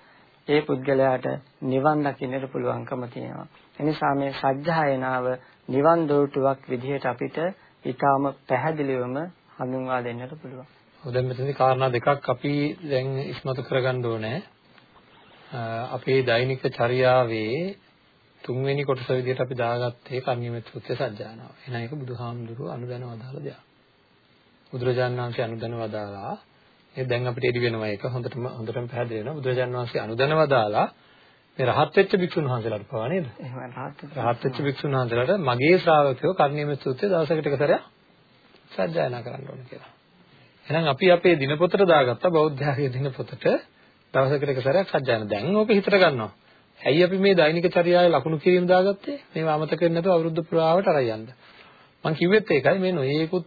ඒ පුද්ගලයාට නිවන් දකින්නට පුළුවන්කම තියෙනවා. එනිසා මේ සජ්ජායනාව නිවන් දොරටුවක් විදිහට අපිට ඊටාම පැහැදිලිවම හඳුන්වා දෙන්නට පුළුවන්. දැන් මෙතනදී කාරණා දෙකක් අපි දැන් ඉස්මතු කරගන්න ඕනේ. අපේ දෛනික චර්යාවේ තුන්වෙනි කොටස විදිහට අපි දාගත්තේ කර්ණීයමෙත් සූත්‍රය සජ්ජානාව. එහෙනම් ඒක බුදුහාමුදුරුවෝ අනුදැනව අදාළ දෙයක්. බුදුරජාණන් වහන්සේ අනුදැනව අදාලා ඒ දැන් අපිට එඩි වෙනවා ඒක හොඳටම හොඳටම පැහැදිලි වෙනවා. බුදුරජාණන් වහන්සේ අනුදැනව අදාලා මේ රහත් වෙච්ච භික්ෂුන් වහන්සේලාට පවා නේද? එහෙමයි රහත් රහත් වෙච්ච භික්ෂුන් වහන්සේලාට මගේ ශ්‍රාවකයෝ කර්ණීයමෙත් සූත්‍රය දවසකට එක සැරයක් සජ්ජායනා කරන්න ඕන කියලා. එහෙනම් අපි අපේ දිනපොතට දාගත්ත බෞද්ධයාගේ දිනපොතට දවසකට එක සැරයක් සජ්ජායන. දැන් ඕක හිතට ගන්නවා. ඇයි අපි මේ දෛනික චර්යාවේ ලකුණු කිරීම දාගත්තේ? මේව අමතක වෙන්නේ නැතුව අවුරුද්ද පුරාවට අරයි යන්න. මම කිව්වෙත් ඒකයි මේ නොයේකුත්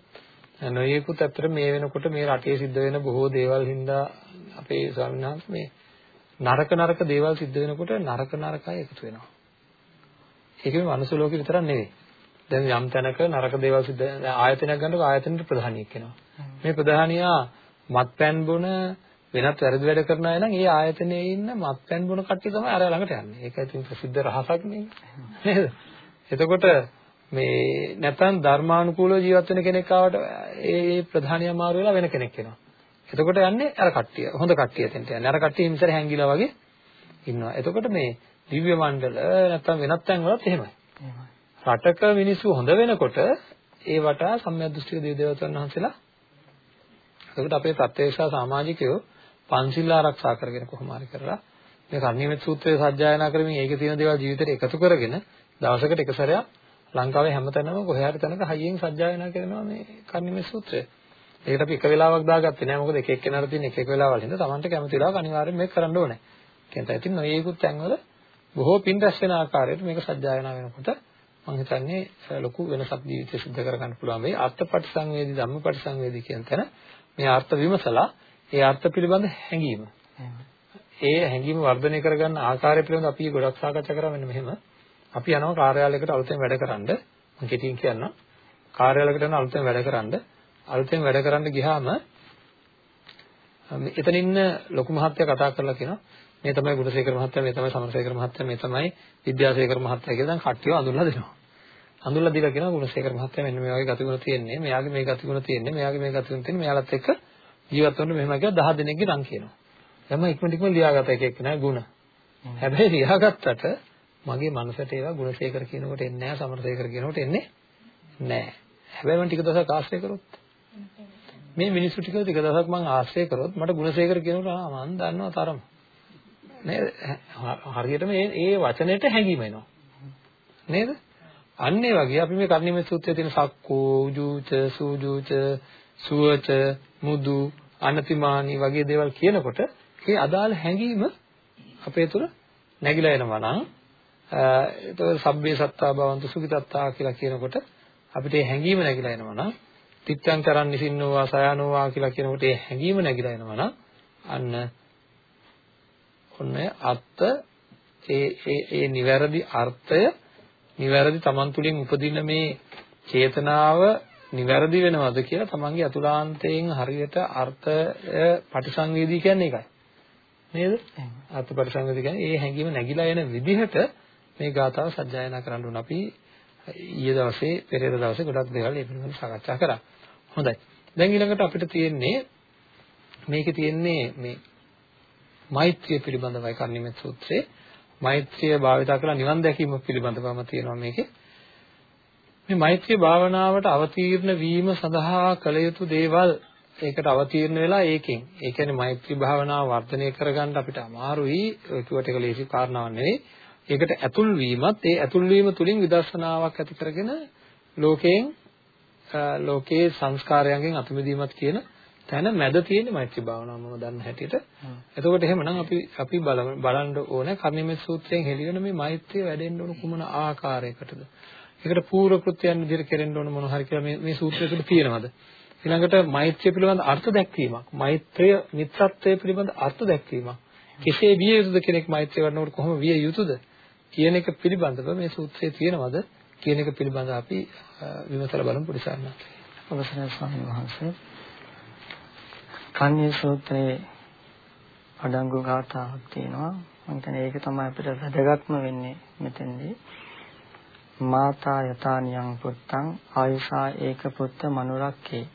නොයේකුත් අතර මේ වෙනකොට මේ රටේ සිද්ධ වෙන බොහෝ දේවල් හින්දා අපේ ස්වාමීන් වහන්සේ මේ නරක නරක දේවල් සිද්ධ වෙනකොට නරක නරකයි එකතු වෙනවා. ඒක මේ මනුස්ස ලෝකෙ විතරක් නෙවෙයි. දැන් යම් තැනක නරක දේවල් සිද්ධ ආයතනයක් ගන්නකොට ආයතනෙට ප්‍රධානියෙක් වෙනවා. මේ ප්‍රධානියා මත්පැන් බොන වෙනත් වැරදි වැඩ කරන අය නම් ඒ ආයතනයේ ඉන්න මත්පැන් බොන කට්ටිය තමයි අර ළඟට යන්නේ. ඒක ඉතින් ප්‍රසිද්ධ රහසක් නේ. නේද? එතකොට මේ නැත්නම් ධර්මානුකූලව ජීවත් වෙන කෙනෙක් ආවට ඒ ප්‍රධානියා මාරු වෙලා වෙන කෙනෙක් එනවා. එතකොට යන්නේ අර කට්ටිය. හොඳ කට්ටිය එතෙන්ට යන්නේ. අර කට්ටිය හිමිසර හැංගිලා වගේ ඉන්නවා. එතකොට මේ දිව්‍ය මණ්ඩල නැත්නම් වෙනත් තැන් වලත් එහෙමයි. රටක මිනිස්සු හොඳ වෙනකොට ඒ වටා සම්මියදෘෂ්ටික දේව දේවතාවුන් වහන්සේලා එතකොට අපේ ප්‍රත්‍යක්ෂ සමාජිකයෝ පන්සිල් ආරක්ෂා කරගෙන කොහොම හරි කරලා මේ කර්ණීයමෙත් සූත්‍රය සජ්ජායනා කරමින් ඒකේ තියෙන දේවල් ජීවිතේට එකතු කරගෙන දවසකට එක සැරයක් ලංකාවේ හැමතැනම කොහේ හරි තැනක හයියෙන් සජ්ජායනා කරනවා මේ කර්ණීයමෙත් සූත්‍රය. ඒකට අපි එක වෙලාවක් දාගත්තේ නෑ මොකද එක එක්කෙනාට තියෙන එක එක වෙලාවල් හින්දා Tamanට කැමති වෙලාවක අනිවාර්යෙන් මේක කරන්න ඕනේ. කියන්ට ඉතින් නොයේකුත් තැන්වල බොහෝ පින් රැස් වෙන ආකාරයට මේක සජ්ජායනා වෙනකොට මම හිතන්නේ ලොකු වෙනසක් ජීවිතේ සිද්ධ කරගන්න පුළුවන් වෙයි. අර්ථපටිසංවේදී ධම්මපටිසංවේදී කියන තැන මේ අර්ථ විමසලා ඒ අර්ථ පිළිබඳ හැඟීම. ඒ හැඟීම වර්ධනය කරගන්න ආකාරය පිළිබඳ අපි ගොඩක් සාකච්ඡා කරා මෙන්න මෙහෙම. අපි යනවා කාර්යාලයකට අලුතෙන් වැඩ කරන්න. මම කෙටියෙන් කියන්නම්. කාර්යාලයකට යන අලුතෙන් වැඩ කරන්න. අලුතෙන් වැඩ කරන්න ගියාම එතන ඉන්න ලොකු මහත්තයා කතා කරලා කියනවා මේ තමයි ගුණසේකර මහත්තයා මේ තමයි සමරසේකර මහත්තයා මේ තමයි විද්‍යාසේකර මහත්තයා කියලා දැන් කට්ටිය අඳුරලා දෙනවා. අඳුල්ලා දීලා කියනවා ගුණසේකර මහත්තයා මෙන්න මේ වගේ ගතිගුණ තියෙන්නේ. මෙයාගේ මේ ගතිගුණ තියෙන්නේ. මෙයාගේ මේ ගතිගුණ තියෙන්නේ. මෙයාලත් එක්ක ජීවත් වෙන්න මෙහෙම කියලා 10 දෙනෙක්ගේ නම් කියනවා. මම ඉක්මනට ඉක්මන ලියාගත්ත එක එක්ක නෑ ಗುಣ. හැබැයි ලියාගත්තට මගේ මනසට ඒවා ගුණසේකර කියනකොට එන්නේ නෑ සමරසේකර කියනකොට එන්නේ නෑ. හැබැයි මම ටික දවසක් ආශ්‍රය කරොත් මේ මිනිස්සු ටික ටික දවසක් මම ආශ්‍රය කරොත් මට ගුණසේකර කියනකොට ආ මම දන්නවා තරම. නේද? හරියට මේ ඒ වචනෙට හැංගීම එනවා. නේද? අන්න ඒ වගේ අපි මේ කර්ණිමේ සූත්‍රයේ තියෙන සක්කෝ, උජූච, සූජූච, සුවච, මුදු, අනතිමානී වගේ දේවල් කියනකොට ඒ අදාළ හැඟීම අපේ තුල නැగిලා එනවා නම් ඒතකොට සබ්බේ සත්තා භවන්තු සුඛිතත්තා කියලා කියනකොට අපිට ඒ හැඟීම නැగిලා එනවා නම් තිත්තං කරන් නිසින්නෝවා සයනෝවා කියලා කියනකොට ඒ හැඟීම නැగిලා එනවා නම් අන්න ඔන්න අත්ත ඒ ඒ ඒ නිවැරදි අර්ථය නිවැරදි Taman තුලින් උපදින මේ චේතනාව නිවැරදි වෙනවද කියලා තමන්ගේ අතුලාන්තයෙන් හරියට අර්ථය පටිසංවේදී කියන්නේ ඒකයි. නේද? අර්ථ පටිසංවේදී කියන්නේ ඒ හැඟීම නැగిලා එන විදිහට මේ ගාථාව සජ්ජායනා කරන්න උන අපි ඊයේ දවසේ පෙරේද දවසේ ගොඩක් දේවල් මේ පිළිබඳව සාකච්ඡා කරා. හොඳයි. දැන් ඊළඟට අපිට තියෙන්නේ මේකේ තියෙන්නේ මේ මෛත්‍රිය පිළිබඳවයි කර්ණිමෙත් සූත්‍රයේ මෛත්‍රිය භාවිතා කරලා නිවන් දැකීම පිළිබඳවම තියෙනවා මේකේ. මේ මෛත්‍රී භාවනාවට අවතීර්ණ වීම සඳහා කළ යුතු දේවල් ඒකට අවතීර්ණ වෙලා ඒකෙන් ඒ කියන්නේ මෛත්‍රී භාවනාව වර්ධනය කරගන්න අපිට අමාරුයි ඒකට එක ලේසි කාරණාවක් නෙවෙයි ඒකට ඇතුල් වීමත් ඒ ඇතුල් වීම තුලින් විදර්ශනාවක් ඇති කරගෙන ලෝකයෙන් ලෝකයේ සංස්කාරයන්ගෙන් අතුමිදීමත් කියන තැන මැද තියෙන මෛත්‍රී භාවනාව මම දන්න හැටියට. එතකොට එහෙමනම් අපි අපි බලන්න ඕනේ කර්ණිමේ සූත්‍රයෙන් හෙළිවෙන මේ මෛත්‍රිය වැඩෙන්න ඕන කුමන ආකාරයකටද? ඒකට පූර්ව කෘත්‍යයන් විදිහට කෙරෙන්න ඕන මොන හරි කියලා මේ මේ සූත්‍රය තුළ තියෙනවද? ඊළඟට මෛත්‍රිය පිළිබඳ අර්ථ දැක්වීමක්. මෛත්‍රිය මිත්‍රත්වය පිළිබඳ අර්ථ දැක්වීමක්. කෙසේ විය යුතුද කෙනෙක් මෛත්‍රිය වඩනකොට කොහොම විය යුතුද කියන එක පිළිබඳව මේ සූත්‍රයේ තියෙනවද කියන එක පිළිබඳව අපි විමසලා බලමු පුරිසන්න. අවසරයි ස්වාමීන් වහන්සේ. කන්‍ය සූත්‍රයේ අඩංගු ගාථාවක් තියෙනවා. මම හිතන්නේ ඒක තමයි අපිට වැදගත්ම වෙන්නේ මෙතෙන්දී. මාතා යතානියං පුත්තං ආයුෂා ඒක පුත්ත මනුරක්කේ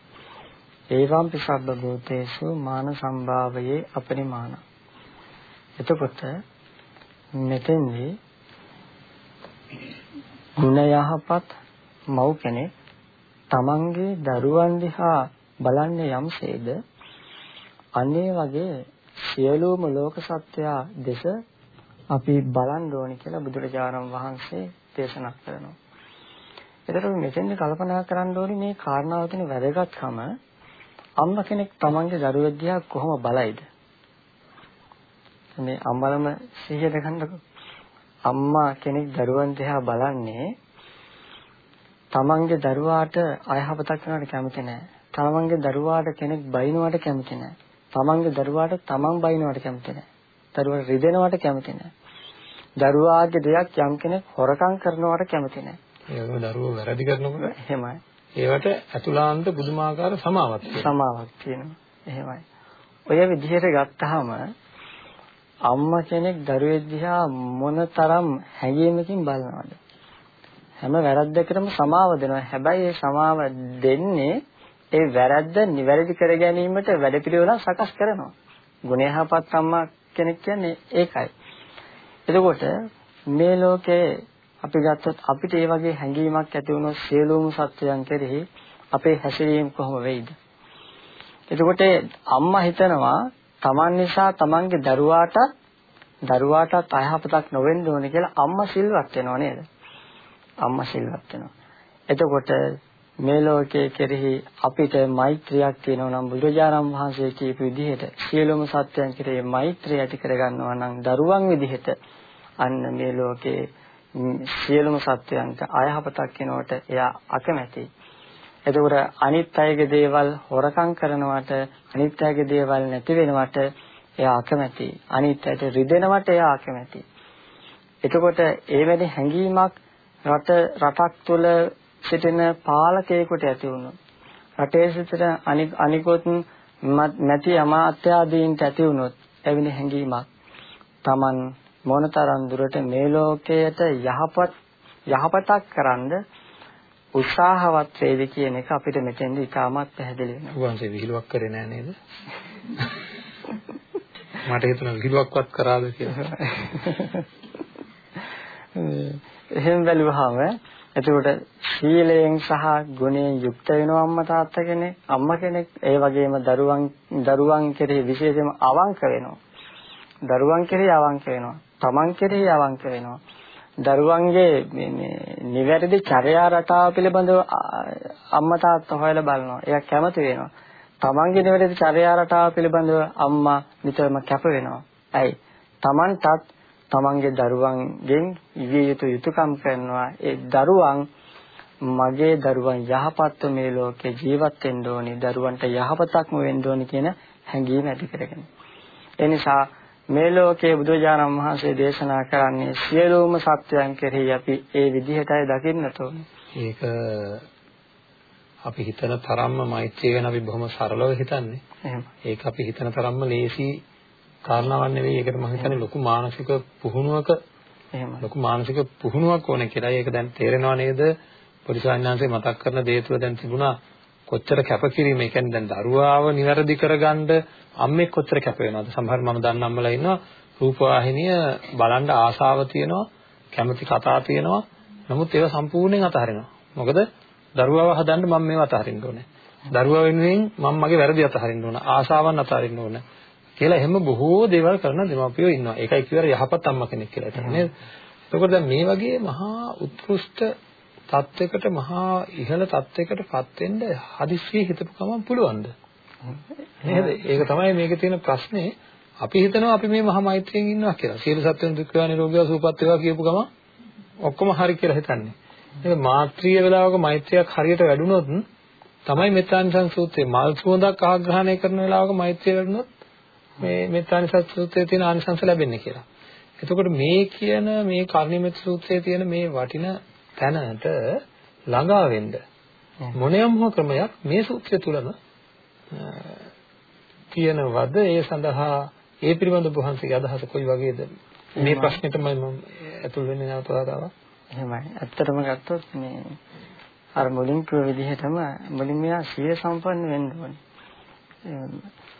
ඒවම් පිසබ්බ භූතේසු මාන සම්භාවයේ අපරිමාණ එතකොට මෙතෙන්දී ගුණ යහපත් මව් කෙනෙක් තමන්ගේ දරුවන් දිහා බලන්නේ යම්සේද අනේ වගේ සියලුම ලෝක සත්‍යය දෙස අපි බලන්න ඕනි කියලා බුදුරජාණන් වහන්සේ දේශනා කරනවා. එතකොට මෙතෙන්ද කල්පනා කරන්න ඕනේ මේ කාරණාව තියෙන වැදගත්කම අම්මා කෙනෙක් තමන්ගේ දරුවෙක් දිහා කොහොම බලයිද? මේ අම්මලම සිහියට ගන්නකො. අම්මා කෙනෙක් දරුවන් දිහා බලන්නේ තමන්ගේ දරුවාට අයහපතක් කරනවට කැමති නැහැ. තමන්ගේ දරුවාට කෙනෙක් බයිනවට කැමති නැහැ. තමන්ගේ දරුවාට තමන් බයිනවට කැමති නැහැ. දරුවාට රිදෙනවට කැමති නැහැ. දරුවාගේ දෙයක් යම් කෙනෙක් හොරකම් කරනවට කැමති නැහැ. ඒක දරුවෝ වැරදි කරනකොට එහෙමයි. ඒවට අතුලාන්ත පුදුමාකාර සමාවක් තියෙනවා. සමාවක් තියෙනවා. එහෙමයි. ඔය විදිහට ගත්තාම අම්මා කෙනෙක් දරුවෙක් දිහා මොනතරම් හැඟීමකින් බලනවද? හැම වැරද්දකටම සමාව දෙනවා. හැබැයි ඒ සමාව දෙන්නේ ඒ වැරද්ද නිවැරදි කර ගැනීමට වැඩපිළිවෙලක් සකස් කරනවා. ගුණයහපත් අම්මා කෙනෙක් කියන්නේ ඒකයි. එතකොට මේ ලෝකේ අපි ගත්තොත් අපිට ඒ වගේ හැඟීමක් ඇති වුණොත් සියලුම සත්වයන් කෙරෙහි අපේ හැසිරීම කොහොම වෙයිද? එතකොට අම්මා හිතනවා Taman නිසා Tamanගේ දරුවාට දරුවාටත් අයහපතක් නොවෙන්න ඕනේ කියලා අම්මා සිල්වත් වෙනව නේද? අම්මා සිල්වත් වෙනවා. එතකොට මේ ලෝකයේ කෙරෙහි අපිට මෛත්‍රියක් තියෙනවා නම් බුදුරජාණන් වහන්සේ කියපු විදිහට සියලුම සත්‍යයන් කෙරෙහි මෛත්‍රිය ඇති කරගන්නවා නම් දරුවන් විදිහට අන්න මේ ලෝකයේ සියලුම සත්‍යයන්ට අයහපතක් වෙනකොට එයා අකමැතියි. එතකොට අනිත් අයගේ දේවල් හොරකම් කරනවට අනිත් අයගේ දේවල් නැති වෙනවට එයා අකමැතියි. අනිත් අයට රිදෙනවට එයා අකමැතියි. එතකොට ඒ වැනි හැඟීමක් රට රටක් තුළ සිටින පාලකයෙකුට ඇති වුණොත් රටේ සිටින අනික් අනිකොත් නැති අමාත්‍යාදීන්ට ඇති වුණොත් එවැනි හැඟීමක් Taman මොනතරම් දුරට මේ ලෝකයට යහපත් යහපතක් කරන්ද උත්සාහවත් වේද කියන එක අපිට මෙතෙන්ද ඉතාමත් පැහැදිලි වෙනවා. වහන්සේ විහිළුවක් කරේ නෑ නේද? මට හිතුණා විහිළුවක්වත් කරාද කියලා. (laughs) එහෙම බැලුවහම එතකොට සීලයෙන් සහ ගුණයෙන් යුක්ත වෙනවා අම්මා තාත්තා කෙනෙක් අම්මා කෙනෙක් ඒ වගේම දරුවන් දරුවන් කෙරෙහි විශේෂයෙන්ම අවංක වෙනවා දරුවන් කෙරෙහි අවංක වෙනවා තමන් කෙරෙහි අවංක වෙනවා දරුවන්ගේ මේ මේ නිවැරදි චර්යා රටාව පිළිබඳව අම්මා තාත්තා හොයලා බලනවා. එයා කැමති වෙනවා. තමන්ගේ නිවැරදි චර්යා රටාව පිළිබඳව අම්මා නිතරම කැප වෙනවා. ඇයි? තමන්ටත් තමන්ගේ දරුවන්ගෙන් ඉවිය යුතු යුතුයකම් කරනවා. ඒ දරුවන් මගේ දරුවන් යහපත්ව මේ ලෝකේ ජීවත් වෙන්න ඕනි. දරුවන්ට යහපතක්ම වෙන්න ඕනි කියන හැඟීම ඇති කරගෙන. ඒ නිසා මේ ලෝකයේ බුදුජානක මහසේ දේශනා කරන්නේ සියලුම සත්වයන් කෙරෙහි අපි ඒ විදිහටයි දකින්නට ඕනේ ඒක අපි හිතන තරම්ම මෛත්‍රිය ගැන අපි බොහොම සරලව හිතන්නේ එහෙම ඒක අපි හිතන තරම්ම ලේසි කාරණාවක් නෙවෙයි. ඒකට මම හිතන්නේ ලොකු මානසික පුහුණුවක එහෙම ලොකු මානසික පුහුණුවක් ඕනේ කියලා. ඒක දැන් තේරෙනව නේද? පොලිසාන්නාංශේ මතක් කරන දේ තුළ දැන් තිබුණා කොච්චර කැපකිරීම. ඒ කියන්නේ දැන් දරුවාව નિවැරදි කරගන්න අම්මෙක් කොච්චර කැප වෙනවද? සමහර මම දන්න අම්මලා ඉන්නවා රූපවාහිනිය බලන්න ආසාව තියෙනවා, කැමති කතා තියෙනවා. නමුත් ඒවා සම්පූර්ණයෙන් අතහරිනවා. මොකද දරුවාව හදන්න මම මේව අතහරින්න ඕනේ. දරුවා වෙනුවෙන් මම මගේ වැරදි අතහරින්න ඕන. ආසාවන් අතහරින්න ඕන. කියලා එහෙම බොහෝ දේවල් කරන දෙමාපියෝ ඉන්නවා. ඒකයි කියවර යහපත් අම්මා කෙනෙක් කියලා හිතන්නේ නේද? එතකොට දැන් මේ වගේ මහා උත්කෘෂ්ඨ තත්වයකට මහා ඉහළ තත්වයකටපත් වෙන්න හදිස්සියේ හිතපු ගමන් පුළුවන්ද? නේද? ඒක තමයි මේකේ තියෙන ප්‍රශ්නේ. අපි හිතනවා අපි මේ මහා මෛත්‍රියෙන් ඉන්නවා කියලා. සියලු සත්ත්වයන් දුක් වේවා නිරෝගීව සුවපත් වේවා කියපු ගමන් ඔක්කොම හරි කියලා හිතන්නේ. ඒක මාත්‍රීය වෙලාවක මෛත්‍රියක් හරියට වැඩුණොත් තමයි මෙත්තානිසං සූත්‍රයේ මල් සුවඳක් ආග්‍රහණය කරන වෙලාවක මෛත්‍රිය වැඩුණොත් මේ මෙත්තානිසත් සූත්‍රයේ තියෙන ආනිසංස ලැබෙන්නේ කියලා. එතකොට මේ කියන මේ කර්ණිමෙත් සූත්‍රයේ තියෙන මේ වටින තැනට ළඟා වෙන්න. මොනියම් හෝ ක්‍රමයක් මේ සූත්‍රය තුලම තියෙනවද ඒ සඳහා ඒ පිළිබඳ වහන්සේගේ අදහස කොයි වගේද? මේ ප්‍රශ්නෙටම මම ඇතුල් වෙන්නේ නැවත වතාවක්. එහෙමයි. ඇත්තටම ගත්තොත් මේ අර මුලින් කිව්ව විදිහටම මුලින්ම සීල සම්පන්න වෙන්න ඕනේ.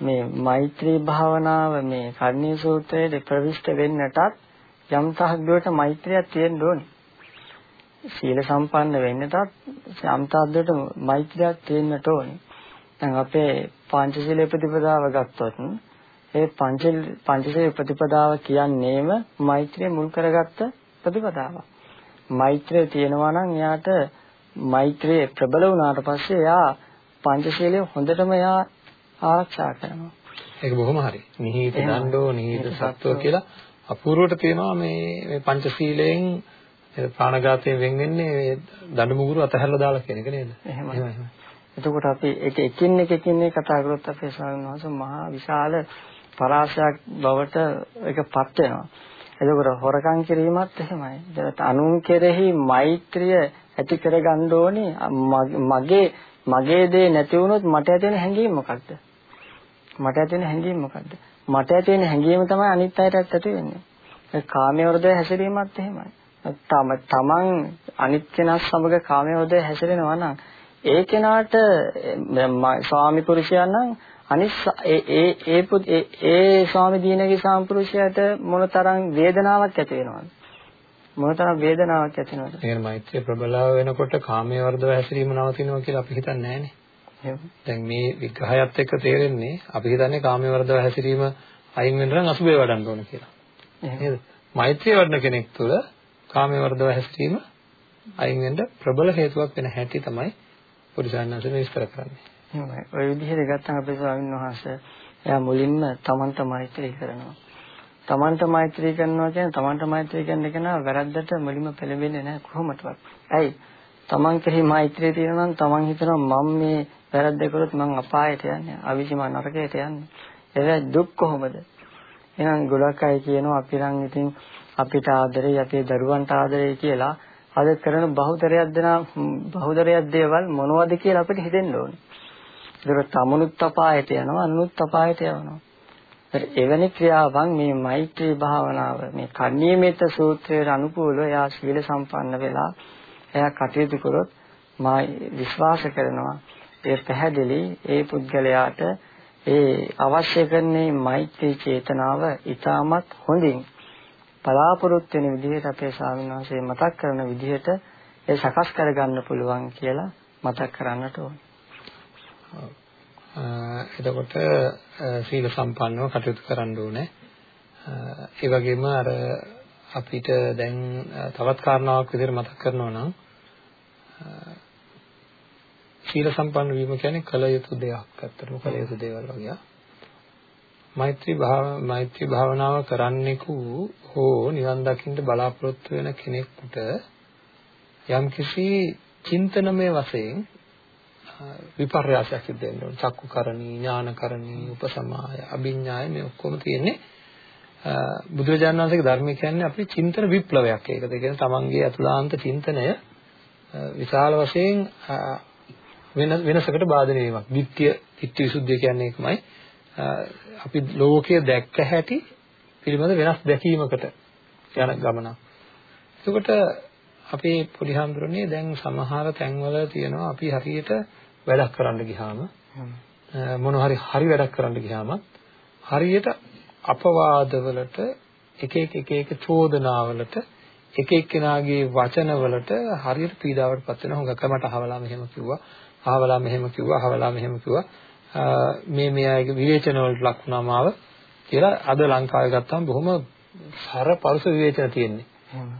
මේ මෛත්‍රී භාවනාව මේ කර්ණීය සූත්‍රයේ ප්‍රවිෂ්ඨ වෙන්නටත් යම් දුරට මෛත්‍රියක් තියෙන්න ඕනේ. සීල සම්පන්න වෙන්නටත් යම් තාක් දුරට මෛත්‍රියක් තියෙන්නට ඕනේ. දැන් අපේ පංචශීල ප්‍රතිපදාව ගත්තොත් ඒ පංච පංචශීල ප්‍රතිපදාව කියන්නේම මෛත්‍රිය මුල් කරගත්ත ප්‍රතිපදාවක්. මෛත්‍රිය තියෙනවා නම් එයාට මෛත්‍රිය ප්‍රබල වුණාට පස්සේ එයා පංචශීලය හොඳටම එයා ආරක්ෂා කරනවා. ඒක බොහොම හරි. නිහිත දණ්ඩෝ නිහිත සත්ව කියලා අපූර්වට තියෙනවා මේ මේ පංචශීලයෙන් ප්‍රාණඝාතයෙන් වෙන් වෙන්නේ මේ දඬු මුගුරු අතහැරලා දාලා කියන එක නේද? එහෙමයි. එතකොට අපි ඒක එකින් එක එකින් එක කතා කරොත් අපේ ස්වාමීන් මහා විශාල පරාසයක් බවට ඒකපත් වෙනවා. එතකොට හොරකම් කිරීමත් එහෙමයි. දැන් අනුන් කෙරෙහි මෛත්‍රිය ඇති කරගන්න ඕනේ මගේ මගේ දේ නැති වුණොත් මට ඇති වෙන හැඟීම මොකක්ද? මට ඇති වෙන හැඟීම මොකක්ද? මට ඇති වෙන හැඟීම තමයි අනිත් අයටත් ඇති වෙන්නේ. ඒ කාමයේ වර්ධය හැසිරීමත් එහෙමයි. තම තමන් අනිත් කෙනා සමග කාමයේ හැසිරෙනවා නම් ඒ කෙනාට ස්වාමි පුරුෂයා නම් අනිත් ඒ ඒ ඒ ඒ ස්වාමි දිනගේ සාම්පුරුෂයාට මොනතරම් වේදනාවක් ඇති වෙනවද? මොනතරම් වේදනාවක් ඇති වෙනවද? ඒ මෛත්‍රිය ප්‍රබලව වෙනකොට කාමයේ වර්ධව හැසිරීම නවතිනවා කියලා අපි හිතන්නේ නැහනේ. දැන් මේ විග්‍රහයත් එක්ක තේරෙන්නේ අපි හිතන්නේ කාමයේ වර්ධව හැසිරීම අයින් වෙන්න නම් අසුබේ වඩන්න ඕන කියලා. නේද? මෛත්‍රිය වඩන කෙනෙක් තුළ කාමයේ වර්ධව හැසිරීම අයින් වෙන්න ප්‍රබල හේතුවක් වෙන හැටි තමයි පුරිසාන්නන්සේ විස්තර කරන්නේ. එහෙමයි. ওই විදිහට ගත්තම අපේ ස්වාමීන් වහන්සේ එයා මුලින්ම තමන්ට මෛත්‍රී කරනවා. තමන්ට මෛත්‍රී කරනවා කියන්නේ තමන්ට මෛත්‍රී කරන එක නා වැරද්දට මුලින්ම පෙළඹෙන්නේ නැහැ කොහොමදවත්. ඇයි? තමන් කෙරෙහි මෛත්‍රිය තියෙනවා නම් තමන් හිතනවා මම මේ වැරද්ද කළොත් මං අපායට යන්නේ. අවිජිම නරකයට යන්නේ. ඒක දුක් කොහොමද? එහෙනම් ගොඩක් අය කියනවා අපි නම් ඉතින් අපිට ආදරේ අපේ දරුවන්ට ආදරේ කියලා අද කරන බහුතරයක් දෙනා බහුතරයක් දේවල් මොනවද කියලා අපිට හිතෙන්න ඕනේ. ඒක තමනුත් අපායට යනවා අනුත් අපායට යනවා. එවැනි ක්‍රියාවන් මේ මෛත්‍රී භාවනාව මේ කර්ණීයමෙත සූත්‍රයට අනුකූලව එයා සීල සම්පන්න වෙලා එයා කටයුතු කරොත් මා විශ්වාස කරනවා ඒ පැහැදිලි ඒ පුද්ගලයාට ඒ අවශ්‍ය කරන්නේ මෛත්‍රී චේතනාව ඊටමත් හොඳින් බලාපොරොත්තු වෙන විදිහට අපේ ස්වාමීන් වහන්සේ මතක් කරන විදිහට ඒ සකස් කරගන්න පුළුවන් කියලා මතක් කරන්නට ඕනේ. එතකොට සීල සම්පන්නව කටයුතු කරන්න ඕනේ. ඒ වගේම අර අපිට දැන් තවත් කාරණාවක් විදිහට මතක් කරනවා නම් සීල සම්පන්න වීම කියන්නේ කල යුතු දෙයක්. ඇත්තටම කල යුතු දේවල් වගේ. මෛත්‍රී භාව මෛත්‍රී භාවනාව කරන්නෙකු හෝ නිවන් දකින්න බලාපොරොත්තු වෙන කෙනෙකුට යම්කිසි චින්තනමය වශයෙන් විපර්යාසයක් සිද්ධ වෙන්න ඕන. චක්කුකරණී, ඥානකරණී, උපසමාය, අභිඥාය මේ ඔක්කොම තියෙන්නේ බුදුරජාණන් වහන්සේගේ ධර්මය කියන්නේ අපේ චින්තන විප්ලවයක්. ඒකද කියන්නේ තමන්ගේ අතුලාන්ත චින්තනය විශාල වශයෙන් වෙන වෙනසකට බාධා වීමක්. ditthිය, ditthි විසුද්ධිය කියන්නේ ඒකමයි. අපි ලෝකයේ දැක්ක හැටි පිළිබඳ වෙනස් දැකීමකට යන ගමනක්. එතකොට අපේ පොඩි හාමුදුරනේ දැන් සමහර තැන්වල තියෙනවා අපි හරියට වැඩක් කරන්න ගියාම මොන හරි හරි වැඩක් කරන්න ගියාම හරියට අපවාදවලට එක එක එක එක චෝදනාවලට එක එක්කෙනාගේ වචනවලට හරියට පීඩාවටපත් වෙන හොඟක මට අහවලා මෙහෙම කිව්වා අහවලා මෙහෙම කිව්වා අහවලා මෙහෙම කිව්වා මේ මේ අයගේ විවේචන වලට ලක් වුණාම ආව කියලා අද ලංකාවේ ගත්තාම බොහොම සරපරුස විවේචන තියෙන්නේ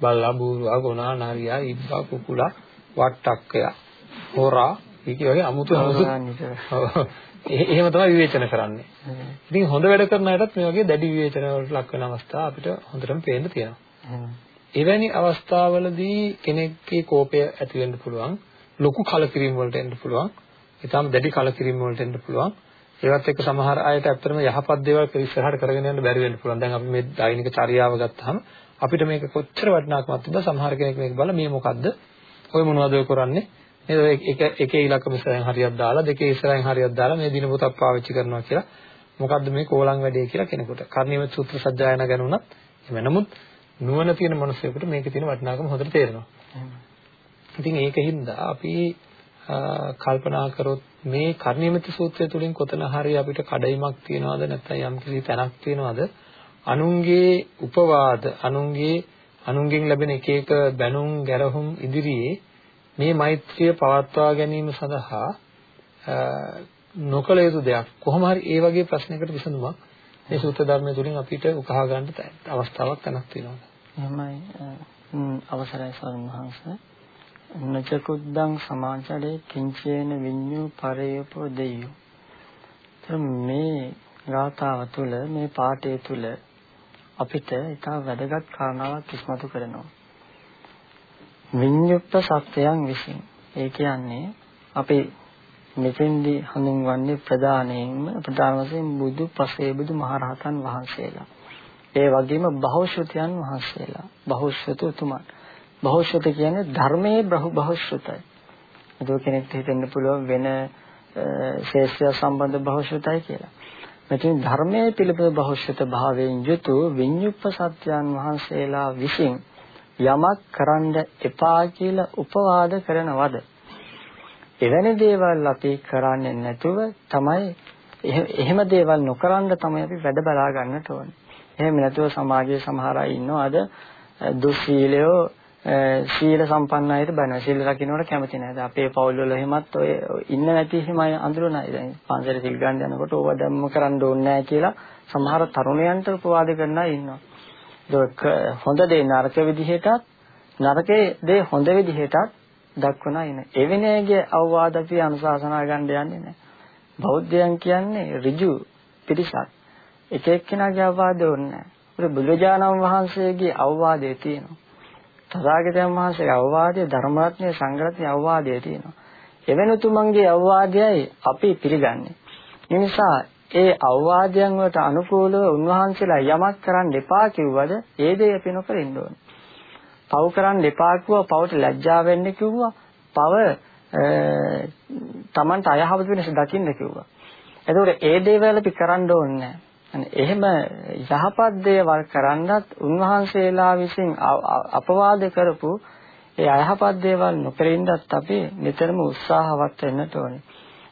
බල්ලා බූරුවා ගොනා නරියා ඉබ්බා කුකුලා වට්ටක්කයා හොරා ඊකේ වගේ අමුතු අමුතු එහෙම තමයි විවේචන කරන්නේ. ඉතින් හොඳ වැඩ කරන අයටත් මේ වගේ දැඩි විවේචන වලට ලක් වෙන අවස්ථා අපිට හොඳටම පේන්න තියෙනවා. එවැනි අවස්ථාවලදී කෙනෙක්ගේ කෝපය ඇති වෙන්න පුළුවන්. ලොකු කලකිරීම වලට එන්න පුළුවන්. ඊටාම දැඩි කලකිරීම වලට එන්න පුළුවන්. ඒවත් එක්ක සමහර අයට ඇත්තටම යහපත් දේවල් ඉස්සරහට කරගෙන යන්න බැරි වෙන්න පුළුවන්. දැන් අපි මේ දෛනික චර්යාව ගත්තාම අපිට මේක කොච්චර වටිනාකමක් තිබ්බා සමහර කෙනෙක් මේක බලලා මේ මොකද්ද? ඔය මොනවද ඔය කරන්නේ? නේද? එක එක ඉලක්කම ඉස්සරහින් හරියක් දාලා දෙකේ ඉස්සරහින් හරියක් දාලා මේ දින පොතක් පාවිච්චි කරනවා කියලා. මොකද්ද මේ කෝලං වැඩේ කියලා කෙනෙකුට. කර්ණීය සූත්‍ර සජ්ජායනා ගැන උනත් එහෙම නමුත් නුවණ තියෙන මනුස්සයෙකුට මේකේ තියෙන වටිනාකම හොඳට තේරෙනවා. ඉතින් ඒකින්ද අපි කල්පනා කරොත් මේ කර්ණීයමෙත් සූත්‍රය තුලින් කොතන හරි අපිට කඩයිමක් තියනවද නැත්නම් යම්කිසි තැනක් තියනවද අනුන්ගේ උපවාද අනුන්ගේ අනුන්ගෙන් ලැබෙන එක එක බැනුම් ගැරහුම් ඉදිරියේ මේ මෛත්‍රිය පවත්වා ගැනීම සඳහා නොකළ යුතු දෙයක් කොහොම හරි ඒ වගේ ප්‍රශ්නයකට විසඳුමක් මේ සූත්‍ර ධර්මය තුලින් අපිට උකහා ගන්න අවස්ථාවක් තනක් තියෙනවා. එහෙමයි අවසරයි ස්වාමීන් වහන්සේ. නචකුද්දං සමාචරේ කිංචේන විඤ්ඤු පරේයපෝ දෙයෝ. මේ ගාථාව තුළ මේ පාඨය තුළ අපිට ඊට වැදගත් කාරණාවක් ඉස්මතු කරනවා. විඤ්ඤුක්ත සත්‍යයන් විසින්. ඒ කියන්නේ අපි මෙතෙන්දී හඳුන්වන්නේ ප්‍රධානයෙන්ම ප්‍රධාන වශයෙන් බුදු පසේ බුදු මහරහතන් වහන්සේලා. ඒ වගේම බහෞශ්‍රතයන් වහන්සේලා. බහෞශ්‍රත උතුමන්. බහෞශ්‍රත කියන්නේ ධර්මයේ බහු බහෞශ්‍රතයි. ඒක කෙනෙක්ට හිතෙන්න පුළුවන් වෙන ශේෂ්ත්‍ය සම්බන්ධ බහෞශ්‍රතයි කියලා. මෙතන ධර්මයේ පිළිබඳ බහෞශ්‍රත භාවයෙන් යුතු විඤ්ඤුක්ත සත්‍යයන් වහන්සේලා විසින් යමක් කරන්න එපා කියලා උපවාද කරනවද? එවැනි දේවල් අපි කරන්නේ නැතුව තමයි එහෙම දේවල් නොකරන්න තමයි අපි වැඩ බලා ගන්නට ඕනේ. එහෙම නැතුව සමාජයේ සමහර අය ඉන්නවා අද දුස්සීලයෝ සීල සම්පන්න අයට බයනවා. සීල රකින්නට කැමති නැහැ. අපේ පවුල් වල එහෙමත් ඔය ඉන්න නැති එහෙම අය අඳුරන අය දැන් පන්සල සිල් ගන්න යනකොට ඕවා දැම්ම කරන්න ඕනේ නැහැ කියලා සමහර තරුණයන්ට උපවාද කරන අය ඉන්නවා. හොඳ දේ නරක විදිහටත් නරකේ දේ හොඳ විදිහටත් දක්වන අයින. එවෙනේගේ අවවාද අපි අනුශාසනා ගන්න යන්නේ නැහැ. බෞද්ධයන් කියන්නේ ඍජු පිරිසක්. එක එක්කෙනාගේ අවවාද ඕනේ නැහැ. බුදුරජාණන් වහන්සේගේ අවවාදයේ තියෙනවා. තථාගතයන් වහන්සේගේ අවවාදයේ ධර්මරත්නයේ සංග්‍රහයේ අවවාදයේ තියෙනවා. එවැනි තුමන්ගේ අවවාදයයි අපි පිළිගන්නේ. ඒ නිසා ඒ අවවාදයන් වලට අනුකූලව උන්වහන්සේලා යමක් කරන්න එපා කිව්වද ඒ දේ අපි නොකර ඉන්න ඕනේ. පව් කරන්න එපා කිව්වා පවට ලැජ්ජා වෙන්න කිව්වා පව Tamanට අයහපත වෙනස දකින්න කිව්වා. එතකොට ඒ දේවල් අපි කරන්න ඕනේ එහෙම යහපත් දේවල් කරන්නත් උන්වහන්සේලා විසින් අපවාද කරපු ඒ අයහපත් දේවල් නොකරින්නත් අපි නිතරම උත්සාහවත් වෙන්නට ඕනේ.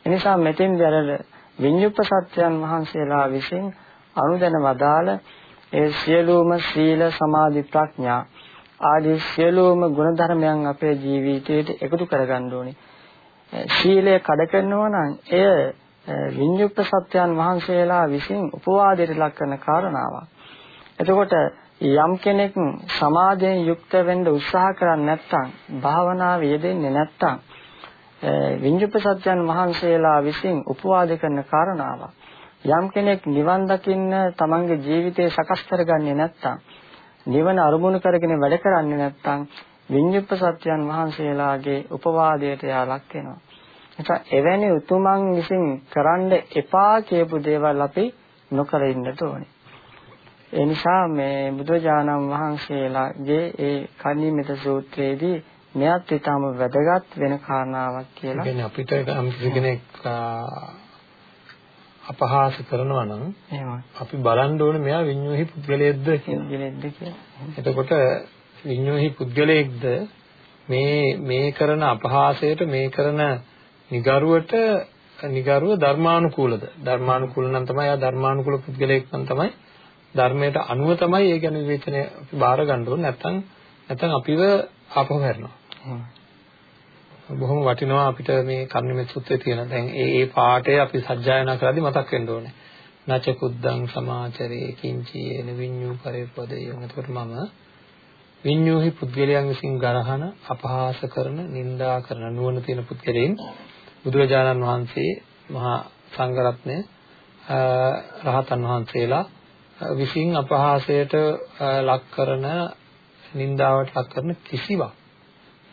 එනිසා මෙතෙන් දැරල විඤ්ඤුප්ප සත්‍යයන් වහන්සේලා විසින් අනුදැන වදාළ ඒ සියලුම සීල සමාධි ප්‍රඥා ආදී සියලුම ගුණධර්මයන් අපේ ජීවිතයට එකතු කරගන්න ඕනේ. සීලය කඩ කරනවා නම් එය විඤ්ඤුප්ත සත්‍යයන් වහන්සේලා විසින් උපවාදයට ලක් කරන කාරණාවක්. එතකොට යම් කෙනෙක් සමාධියෙන් යුක්ත වෙන්න උත්සාහ කරන්නේ නැත්නම් භාවනාව යෙදෙන්නේ නැත්නම් විඤ්ඤුප්ත සත්‍යයන් වහන්සේලා විසින් උපවාද කරන කාරණාවක්. යම් කෙනෙක් නිවන් දකින්න තමන්ගේ ජීවිතය සකස් කරගන්නේ නැත්නම් නිවන අරමුණු කරගෙන වැඩ කරන්නේ නැත්නම් විඤ්ඤුප්ප සත්‍යයන් වහන්සේලාගේ උපවාදයට යා ලක් වෙනවා. එතන එවැනි උතුමන් විසින් කරන්න එපා කියපු දේවල් අපි නොකර ඉන්නට ඕනේ. ඒ නිසා මේ බුදුජානන් වහන්සේලාගේ ඒ කණිමිත සූත්‍රයේදී මෙයත් ඊටම වැදගත් වෙන කාරණාවක් කියලා. කියන්නේ අපිට යම් කෙනෙක් අපහාස කරනවා නම් අපි බලන්න ඕනේ මෙයා විඤ්ඤෝහි පුද්ගලයෙක්ද කියලා. එතකොට විඤ්ඤෝහි පුද්ගලයෙක්ද මේ මේ කරන අපහාසයට මේ කරන නිගරුවට නිගරුව ධර්මානුකූලද? ධර්මානුකූල නම් තමයි ආ ධර්මානුකූල පුද්ගලයෙක් නම් තමයි ධර්මයට අනුව තමයි ඒ ගැන විවේචනය අපි බාර ගන්න ඕනේ. නැත්නම් නැත්නම් අපිව ආපහු හැරෙනවා. බොහොම වටිනවා අපිට මේ කර්ණිමෙත් සූත්‍රයේ තියෙන දැන් ඒ ඒ පාඩේ අපි සජ්ජායනා කරද්දී මතක් වෙන්න ඕනේ. නච කුද්දං සමාචරේ කිංචීන විඤ්ඤූ පරිපදයන් එතකොට මම විඤ්ඤූහි පුද්ගලයන් විසින් ගරහන අපහාස කරන නිඳා කරන නුවණ තියෙන පුද්ගලයන් බුදුරජාණන් වහන්සේ මහා සංඝරත්නය රහතන් වහන්සේලා විසින් අපහාසයට ලක් කරන නින්දාවට ලක් කරන කිසිවක්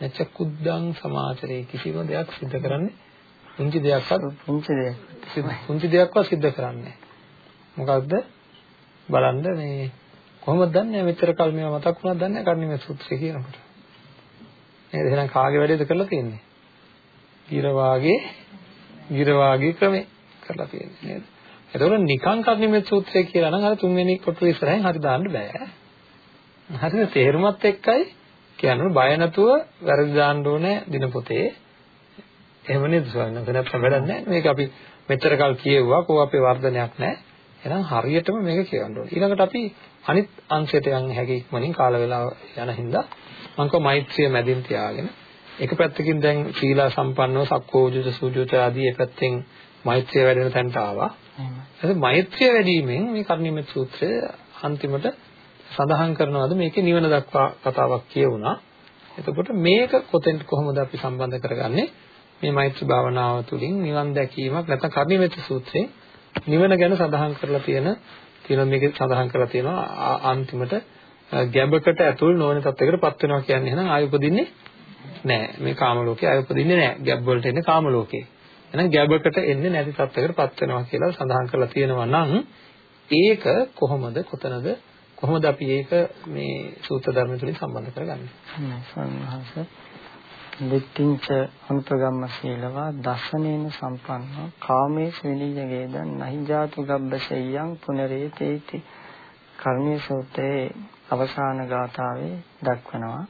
නැච කුද්දං සමාචරේ. කිසිම දෙයක් සිද්ධ කරන්නේ පුංචි දෙයක්වත් පුංචි දෙයක්. පුංචි දෙයක්වත් සිද්ධ කරන්නේ මොකක්ද බලන්න මේ කොහොමද දන්නේ? මෙච්චර කල් මේවා මතක් වුණාද දන්නේ කර්ණිමේ සූත්‍රය කියනකොට. නේද? එහෙනම් කාගේ වැඩේද කරලා තියෙන්නේ ගිරවාගේ ගිරවාගේ ක්‍රමේ කරලා තියෙන්නේ නේද? එතකොට නිකං කර්ණිමේ සූත්‍රය කියලා නම් අර තුන්වෙනි කොටුව ඉස්සරහින් හරි දාන්න බෑ. හරිද? තේරුමත් එක්කයි. කියන්නේ බය නැතුව වැරදි දාන්න ඕනේ දිනපොතේ එහෙම නේද ස්වාමීන් වහන්සේ? නැත්නම් වැඩක් නැහැ. මේක අපි මෙච්චර කල් කියෙව්වා. කෝ අපේ වර්ධනයක් නැහැ. එහෙනම් හරියටම මේක කියවන්න ඕනේ. ඊළඟට අපි අනිත් අංශයට යන්න හැකි ඉක්මනින් කාල වේලාව යන හින්දා මම කව මෛත්‍රිය මැදින් තියාගෙන එක පැත්තකින් දැන් සීලා සම්පන්නව සක්කෝජුත සූජුත ආදී ඒ පැත්තෙන් මෛත්‍රිය වැඩෙන තැනට ආවා එහෙනම් මෛත්‍රිය වැඩිවීමෙන් මේ කර්ණිමෙත් සූත්‍රය අන්තිමට සඳහන් කරනවාද මේකේ නිවන දක්වා කතාවක් කියවුණා. එතකොට මේක කොතෙන්ද කොහොමද අපි සම්බන්ධ කරගන්නේ? මේ මෛත්‍රී භාවනාව තුළින් නිවන් දැකීමක් නැත්නම් කර්ණිමෙත් සූත්‍රයේ නිවන ගැන සඳහන් කරලා තියෙන තියෙන මේක සඳහන් කරලා තියෙනවා අන්තිමට ගැඹකට ඇතුල් නොවන තත්යකටපත් වෙනවා කියන්නේ එහෙනම් ආය උපදින්නේ නැහැ. මේ කාම ලෝකේ ආය උපදින්නේ නැහැ. ගැබ් වලට එන්නේ කාම ලෝකේ. එහෙනම් ගැඹකට එන්නේ නැති තත්යකටපත් වෙනවා කියලා සඳහන් කරලා තියෙනවා නම් ඒක කොහොමද කොතනද කොහොමද අපි ඒක මේ සූත්‍ර ධර්ම තුලින් සම්බන්ධ කරගන්නේ? සම්හස දිට්ඨිංච අනුපගම්ම සීලවා දසනේන සම්පන්නෝ කාමේස විනීයගේදන් නහි ජාතු ගබ්බසෙය්‍යං පුනරේතේති කර්මයේ සූත්‍රයේ අවසාන ගාථාවේ දක්වනවා.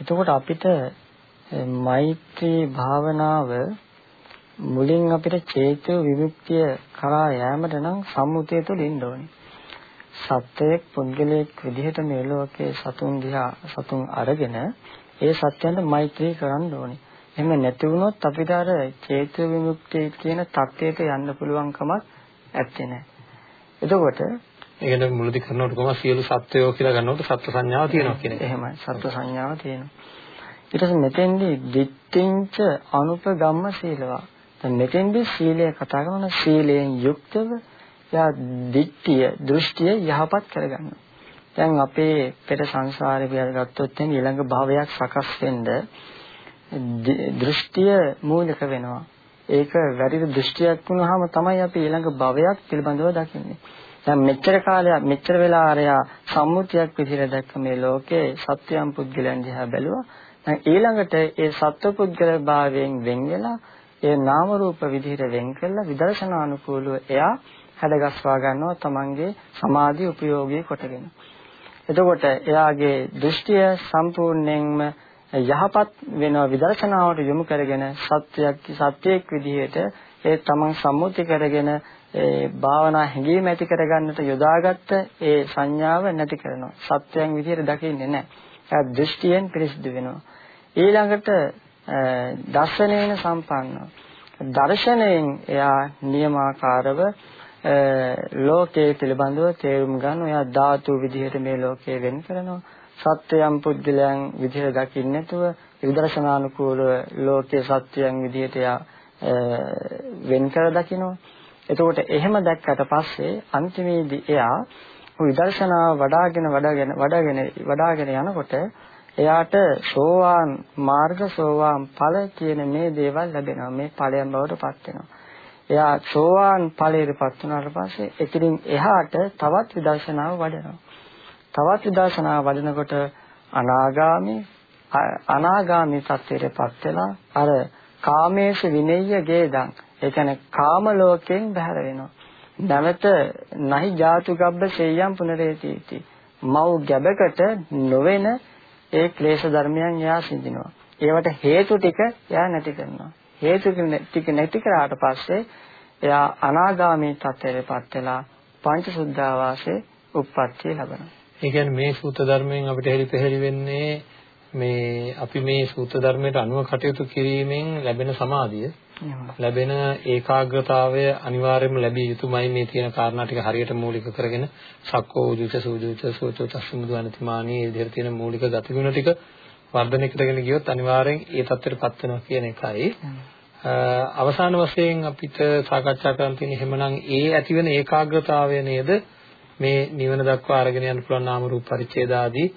එතකොට අපිට මෛත්‍රී භාවනාව මුලින් අපිට චේතෝ විමුක්තිය කරා යෑමට නම් සම්මුතිය තුළ ඉන්න ඕනේ. සත්වයක් පුද්ගලයෙක් විදිහට මේ ලෝකයේ සතුන් දිහා සතුන් අරගෙන ඒ සත්‍යයන්ට මෛත්‍රී කරන්න ඕනේ. එහෙම නැති වුණොත් අපිට අර චේතු විමුක්තිය කියන தත්ත්වයට යන්න පුළුවන් කමක් නැත්තේ නෑ. එතකොට ඒකෙන් මුලදී කරනකොට කොහොම සියලු සත්වයෝ කියලා ගන්නකොට සත්ව සංඥාව තියෙනවා කියන එක. එහෙමයි සත්ව සංඥාව තියෙනවා. ඊට පස්සේ මෙතෙන්දී දිට්ඨිංච අනුපගම්ම සීලවා. දැන් මෙතෙන්දී සීලය කතා කරන සීලයෙන් යුක්තව එයා දිට්ඨිය දෘෂ්ටිය යහපත් කරගන්නවා. දැන් අපේ පෙර සංසාරේ කියලා ගත්තොත් එහෙනම් ඊළඟ භවයක් සකස් වෙන්න දෘෂ්ටිය මූලික වෙනවා. ඒක වැරදි දෘෂ්ටියක් වුණාම තමයි අපි ඊළඟ භවයක් පිළිබඳව දකින්නේ. දැන් මෙච්චර කාලයක් මෙච්චර වෙලා ආරයා සම්මුතියක් විදිහට දැක්ක මේ ලෝකේ සත්‍යයන් පුද්ගලයන් දිහා බැලුවා. දැන් ඊළඟට ඒ සත්ව පුද්ගල භාවයෙන් වෙන් වෙලා ඒ නාම රූප විදිහට වෙන් කළා විදර්ශනානුකූලව එයා හැඩගස්වා ගන්නවා තමන්ගේ සමාධි උපයෝගී කොටගෙන. එතකොට එයාගේ දෘෂ්ටිය සම්පූර්ණයෙන්ම යහපත් වෙනවා විදර්ශනාවට යොමු කරගෙන සත්‍යයක් සත්‍යයක් විදිහට ඒ තමන් සම්මුති කරගෙන ඒ භාවනා හැඟීම ඇති කරගන්නට යොදාගත්ත ඒ සංඥාව නැති කරනවා. සත්‍යයන් විදිහට දකින්නේ නැහැ. ඒ දෘෂ්ටියෙන් පිරිසිදු වෙනවා. ඊළඟට දර්ශනේන සම්පන්නව. දර්ශනයෙන් එයා නියමාකාරව ලෝකයේ පිළිබඳව තේරුම් ගන්න එයා ධාතු විදිහට මේ ලෝකය වෙන් කරනවා. සත්‍යයන් පුද්ගලයන් විදිහට දකින්න නැතුව විදර්ශනානුකූලව ලෝකයේ සත්‍යයන් විදිහට එයා වෙන් කර දකිනවා. එතකොට එහෙම දැක්කට පස්සේ අන්තිමේදී එයා විදර්ශනාව වඩාගෙන වඩාගෙන වඩාගෙන වඩාගෙන යනකොට එයාට සෝවාන් මාර්ග සෝවාන් ඵල කියන මේ දේවල් ලැබෙනවා මේ ඵලයන් බවට පත් වෙනවා එයා සෝවාන් ඵලයටපත් වුණාට පස්සේ එතනින් එහාට තවත් විදර්ශනාව වඩනවා තවත් විදර්ශනාව වඩනකොට අනාගාමී අනාගාමී තත්ත්වයටපත් වෙලා අර කාමේශ විනෙය්‍ය ගේදං ඒ කියන්නේ කාම ලෝකයෙන් බැහැර වෙනවා. නැවත නහි ජාතු ගබ්බ සේයම් පුනරේතිති. මව් ගැබකට නොවන ඒ ක්ලේශ ධර්මයන් එයා සිඳිනවා. ඒවට හේතු ටික එයා නැති කරනවා. හේතු ටික නැති කරාට පස්සේ එයා අනාගාමී තත්ත්වයටපත් වෙලා පංචසුද්ධාවාසයේ උප්පත්තිය ලබනවා. ඒ කියන්නේ මේ සූත්‍ර ධර්මයෙන් අපිට හෙලි පෙහෙලි වෙන්නේ මේ අපි මේ සූත්‍ර ධර්මයට අනුව කටයුතු කිරීමෙන් ලැබෙන සමාධිය ලැබෙන ඒකාග්‍රතාවය අනිවාර්යයෙන්ම ලැබිය යුතුමයි මේ තියෙන කාරණා ටික හරියට මූලික කරගෙන සක්කෝ උජුච සූජුච සෝචෝ තස්සමුදු අනතිමානී මේ විදිහට තියෙන මූලික ගතිගුණ ටික වර්ධනය කරගෙන ගියොත් අනිවාර්යෙන් ඒ தත්ත්වයටපත් වෙනවා කියන එකයි. අවසාන වශයෙන් අපිට සාකච්ඡා කරන්න තියෙන එහෙමනම් ඒ ඇතිවෙන ඒකාග්‍රතාවය නේද? මේ නිවන දක්වා අරගෙන යන්න පුළුවන් නාම රූප පරිච්ඡේද ආදී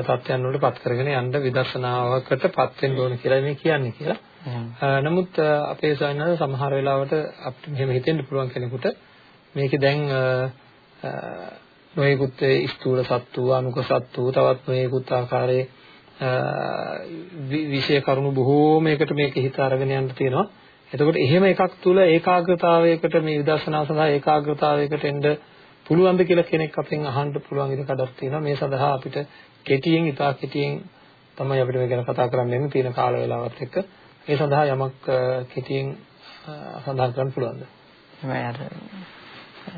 තත්ත්වයන් වලට පත් කරගෙන යන්න විදර්ශනාවකට පත් වෙන්න ඕන කියලා මේ කියන්නේ කියලා. නමුත් අපේ සයන්වල සමහර වෙලාවට අපිට මෙහෙම හිතෙන්න පුළුවන් කෙනෙකුට මේකේ දැන් නොයෙකුත් ස්ථූල සත්තු, අනුක සත්තු, තවත් නොයෙකුත් ආකාරයේ විශේෂ කරුණු බොහෝමයකට මේක හිත අරගෙන යන්න තියෙනවා. එතකොට එහෙම එකක් තුල ඒකාග්‍රතාවයකට මේ විදර්ශනා සඳහා ඒකාග්‍රතාවයකට එන්න පුළුවන්ද කියලා කෙනෙක් අපෙන් අහන්න පුළුවන් ඉඩ කඩක් තියෙනවා. මේ සඳහා අපිට කෙටියෙන් ඉතා කෙටියෙන් තමයි අපිට මේ ගැන කතා කරන්න වෙන්නේ තියෙන කාල වේලාවත් එක්ක. ඒ සඳහා යමක් කෙටියෙන් සඳහන් කරන්න පුළුවන්ද? එහෙමයි අර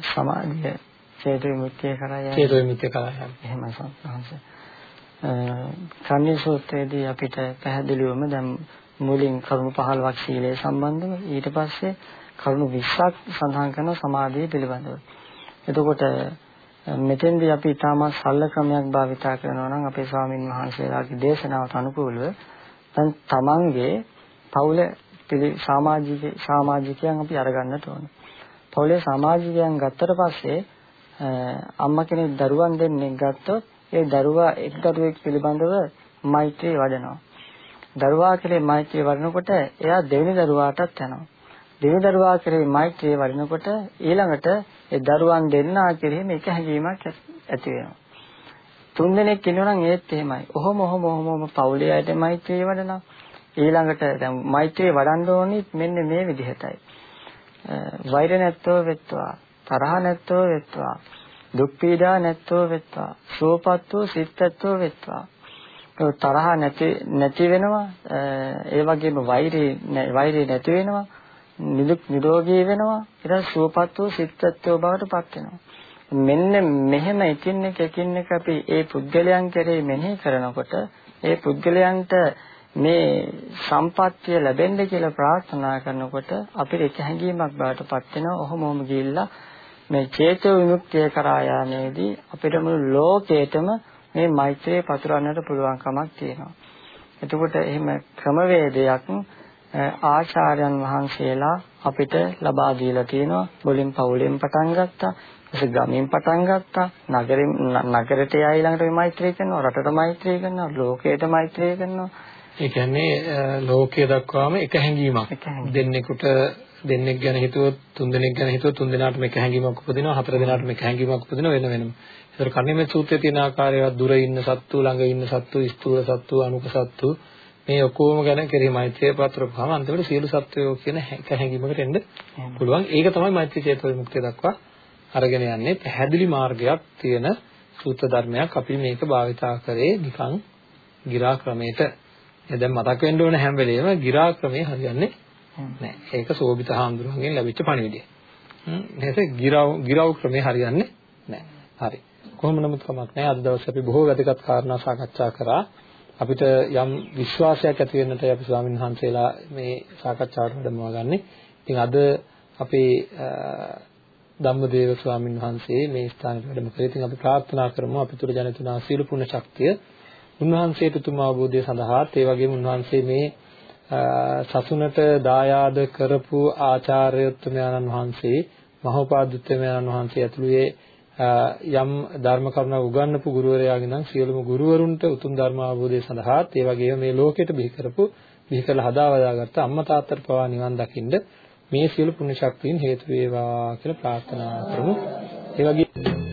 සමාධිය චේතු විමුක්තිය කරා යන්නේ. චේතු විමුක්තිය කරා යන්නේ. එහෙමයි සංහස. කන්නේ සූත්‍රයේදී අපිට පැහැදිලිවම දැන් මුලින් කරුණු 15ක් සීලය සම්බන්ධව ඊට පස්සේ කරුණු 20ක් සඳහන් කරන සමාධිය පිළිබඳව. එතකොට මෙතෙන්දී අපි ඊටමත් සරල ක්‍රමයක් භාවිතා කරනවා නම් අපේ ස්වාමින් වහන්සේලාගේ දේශනාවට අනුකූලව දැන් තමන්ගේ පවුල සමාජික සමාජිකයන් අපි අරගන්නට ඕන. පවුලේ සමාජිකයන් ගත්තට පස්සේ අම්මා කෙනෙක් දරුවන් දෙන්නෙක් ගත්තොත් ඒ දරුවා එක් දරුවෙක් පිළිබඳව මෛත්‍රිය වඩනවා. දරුවා කෙරේ මෛත්‍රිය වඩනකොට එයා දෙවෙනි දරුවාටත් යනවා. දෙවෙනි දරුවා කෙරේ මෛත්‍රිය වඩනකොට ඊළඟට ඒ දරුවන් දෙන්නා කෙරෙහිම එක හැඟීමක් ඇති වෙනවා. තුන් දෙනෙක් ඉන්නවනම් ඒත් එහෙමයි. ඔහොම ඔහොම ඔහොම පවුලේ අයට මෛත්‍රිය වඩනවා. ඊළඟට දැන් මෛත්‍රිය වඩන්න ඕනිත් මෙන්න මේ විදිහටයි. වෛර නැත්තෝ වෙත්වා, තරහ නැත්තෝ වෙත්වා, දුක් පීඩා නැත්තෝ වෙත්වා, සෝපත්තෝ සිත්තත්තෝ වෙත්වා. තරහ නැති නැති වෙනවා. ඒ වගේම වෛරේ වෛරේ නැති වෙනවා. නිදුක් නිරෝගී වෙනවා ඊට සුවපත් වූ සිත්ත්වෝ බවට පත් වෙනවා මෙන්න මෙහෙම එකින් එක එකින් එක අපි ඒ පුද්ගලයන් කෙරෙහි මෙනෙහි කරනකොට ඒ පුද්ගලයන්ට මේ සම්පත්තිය ලැබෙන්න කියලා ප්‍රාර්ථනා කරනකොට අපිට එක හැඟීමක් බවට පත් වෙනවා ඔහොමම ගිහිල්ලා මේ චේතෝ විමුක්තිය කරා යාමේදී අපිට මුළු ලෝකේටම මේ මෛත්‍රිය පතුරවන්නට පුළුවන්කමක් තියෙනවා එතකොට එහෙම ක්‍රමවේදයක් ආචාර්යයන් වහන්සේලා අපිට ලබා දීලා තියෙනවා. මුලින් පවුලෙන් පටන් ගත්තා. ඊට ගමෙන් පටන් ගත්තා. නගරෙන් නගරයට යයි ළඟට මේ මෛත්‍රී කරනවා. රටට මෛත්‍රී කරනවා. ලෝකයට මෛත්‍රී කරනවා. ඒ කියන්නේ ලෝකයේ දක්වාම එක හැඟීමක් දෙන්නෙකුට දෙන්නෙක් ගැන හිතුවොත් තුන් දෙනෙක් ගැන හිතුවොත් තුන් දෙනාටම එක හැඟීමක් උපදිනවා හතර දෙනාටම එක හැඟීමක් උපදිනවා වෙන වෙනම. ඒතර කර්ණිමේ සූත්‍රයේ තියෙන ආකාරයවත් දුර ඉන්න සත්තු ළඟ ඉන්න සත්තු ස්ථූල සත්තු අනුක සත්තු මේ ඔක්කොම ගැන කෙරෙහි මෛත්‍රිය පතරපුවාම අන්තිමට සියලු සත්වයෝ කියන හැඟීමකට එන්න පුළුවන්. ඒක තමයි මෛත්‍රී චේතෝ විමුක්තිය දක්වා අරගෙන යන්නේ. පැහැදිලි මාර්ගයක් තියෙන සූත්‍ර ධර්මයක් අපි මේක භාවිතා කරේ නිකන් ගිරා ක්‍රමයට. දැන් මතක් වෙන්න ඕන හැම වෙලේම ගිරා ක්‍රමේ හරියන්නේ නැහැ. ඒක සෝබිත හාමුදුරුවන්ගෙන් ලැබිච්ච පණිවිඩය. නේද? ගිරව් ගිරව් ක්‍රමේ හරියන්නේ නැහැ. හරි. කොහොම නමුත් කමක් නැහැ. අද දවසේ අපි බොහෝ වැදගත් කාරණා සාකච්ඡා කරා. අපිට යම් විශ්වාසයක් ඇති වෙන්නටයි අපි ස්වාමීන් වහන්සේලා මේ සාකච්ඡාවට වැඩමවා ගන්නෙ. ඉතින් අද අපේ ධම්මදේව ස්වාමීන් වහන්සේ මේ ස්ථානයට වැඩම කළේ. ඉතින් අපි ප්‍රාර්ථනා කරමු අපි තුල ජනිතුනා සීල පුණ්‍ය ශක්තිය උන්වහන්සේට උතුම් අවබෝධය සඳහාත් ඒ වගේම උන්වහන්සේ මේ සසුනට දායාද කරපු ආචාර්යත්වයන්න් වහන්සේ මහෝපාද්‍යත්වයන්න් වහන්සේ ඇතුළුයේ යම් ධර්ම කරුණා උගන්වපු ගුරුවරයාගෙන් නම් සියලුම ගුරුවරුන්ට උතුම් ධර්ම අවබෝධය සඳහාත් ඒ වගේම මේ ලෝකෙට බිහි කරපු බිහි කරලා හදාවදාගත්ත අම්මා තාත්තට පවා නිවන් දකින්න මේ සියලු පුණ්‍ය ශක්තියින් හේතු වේවා කියලා ප්‍රාර්ථනා කරමු. ඒ වගේම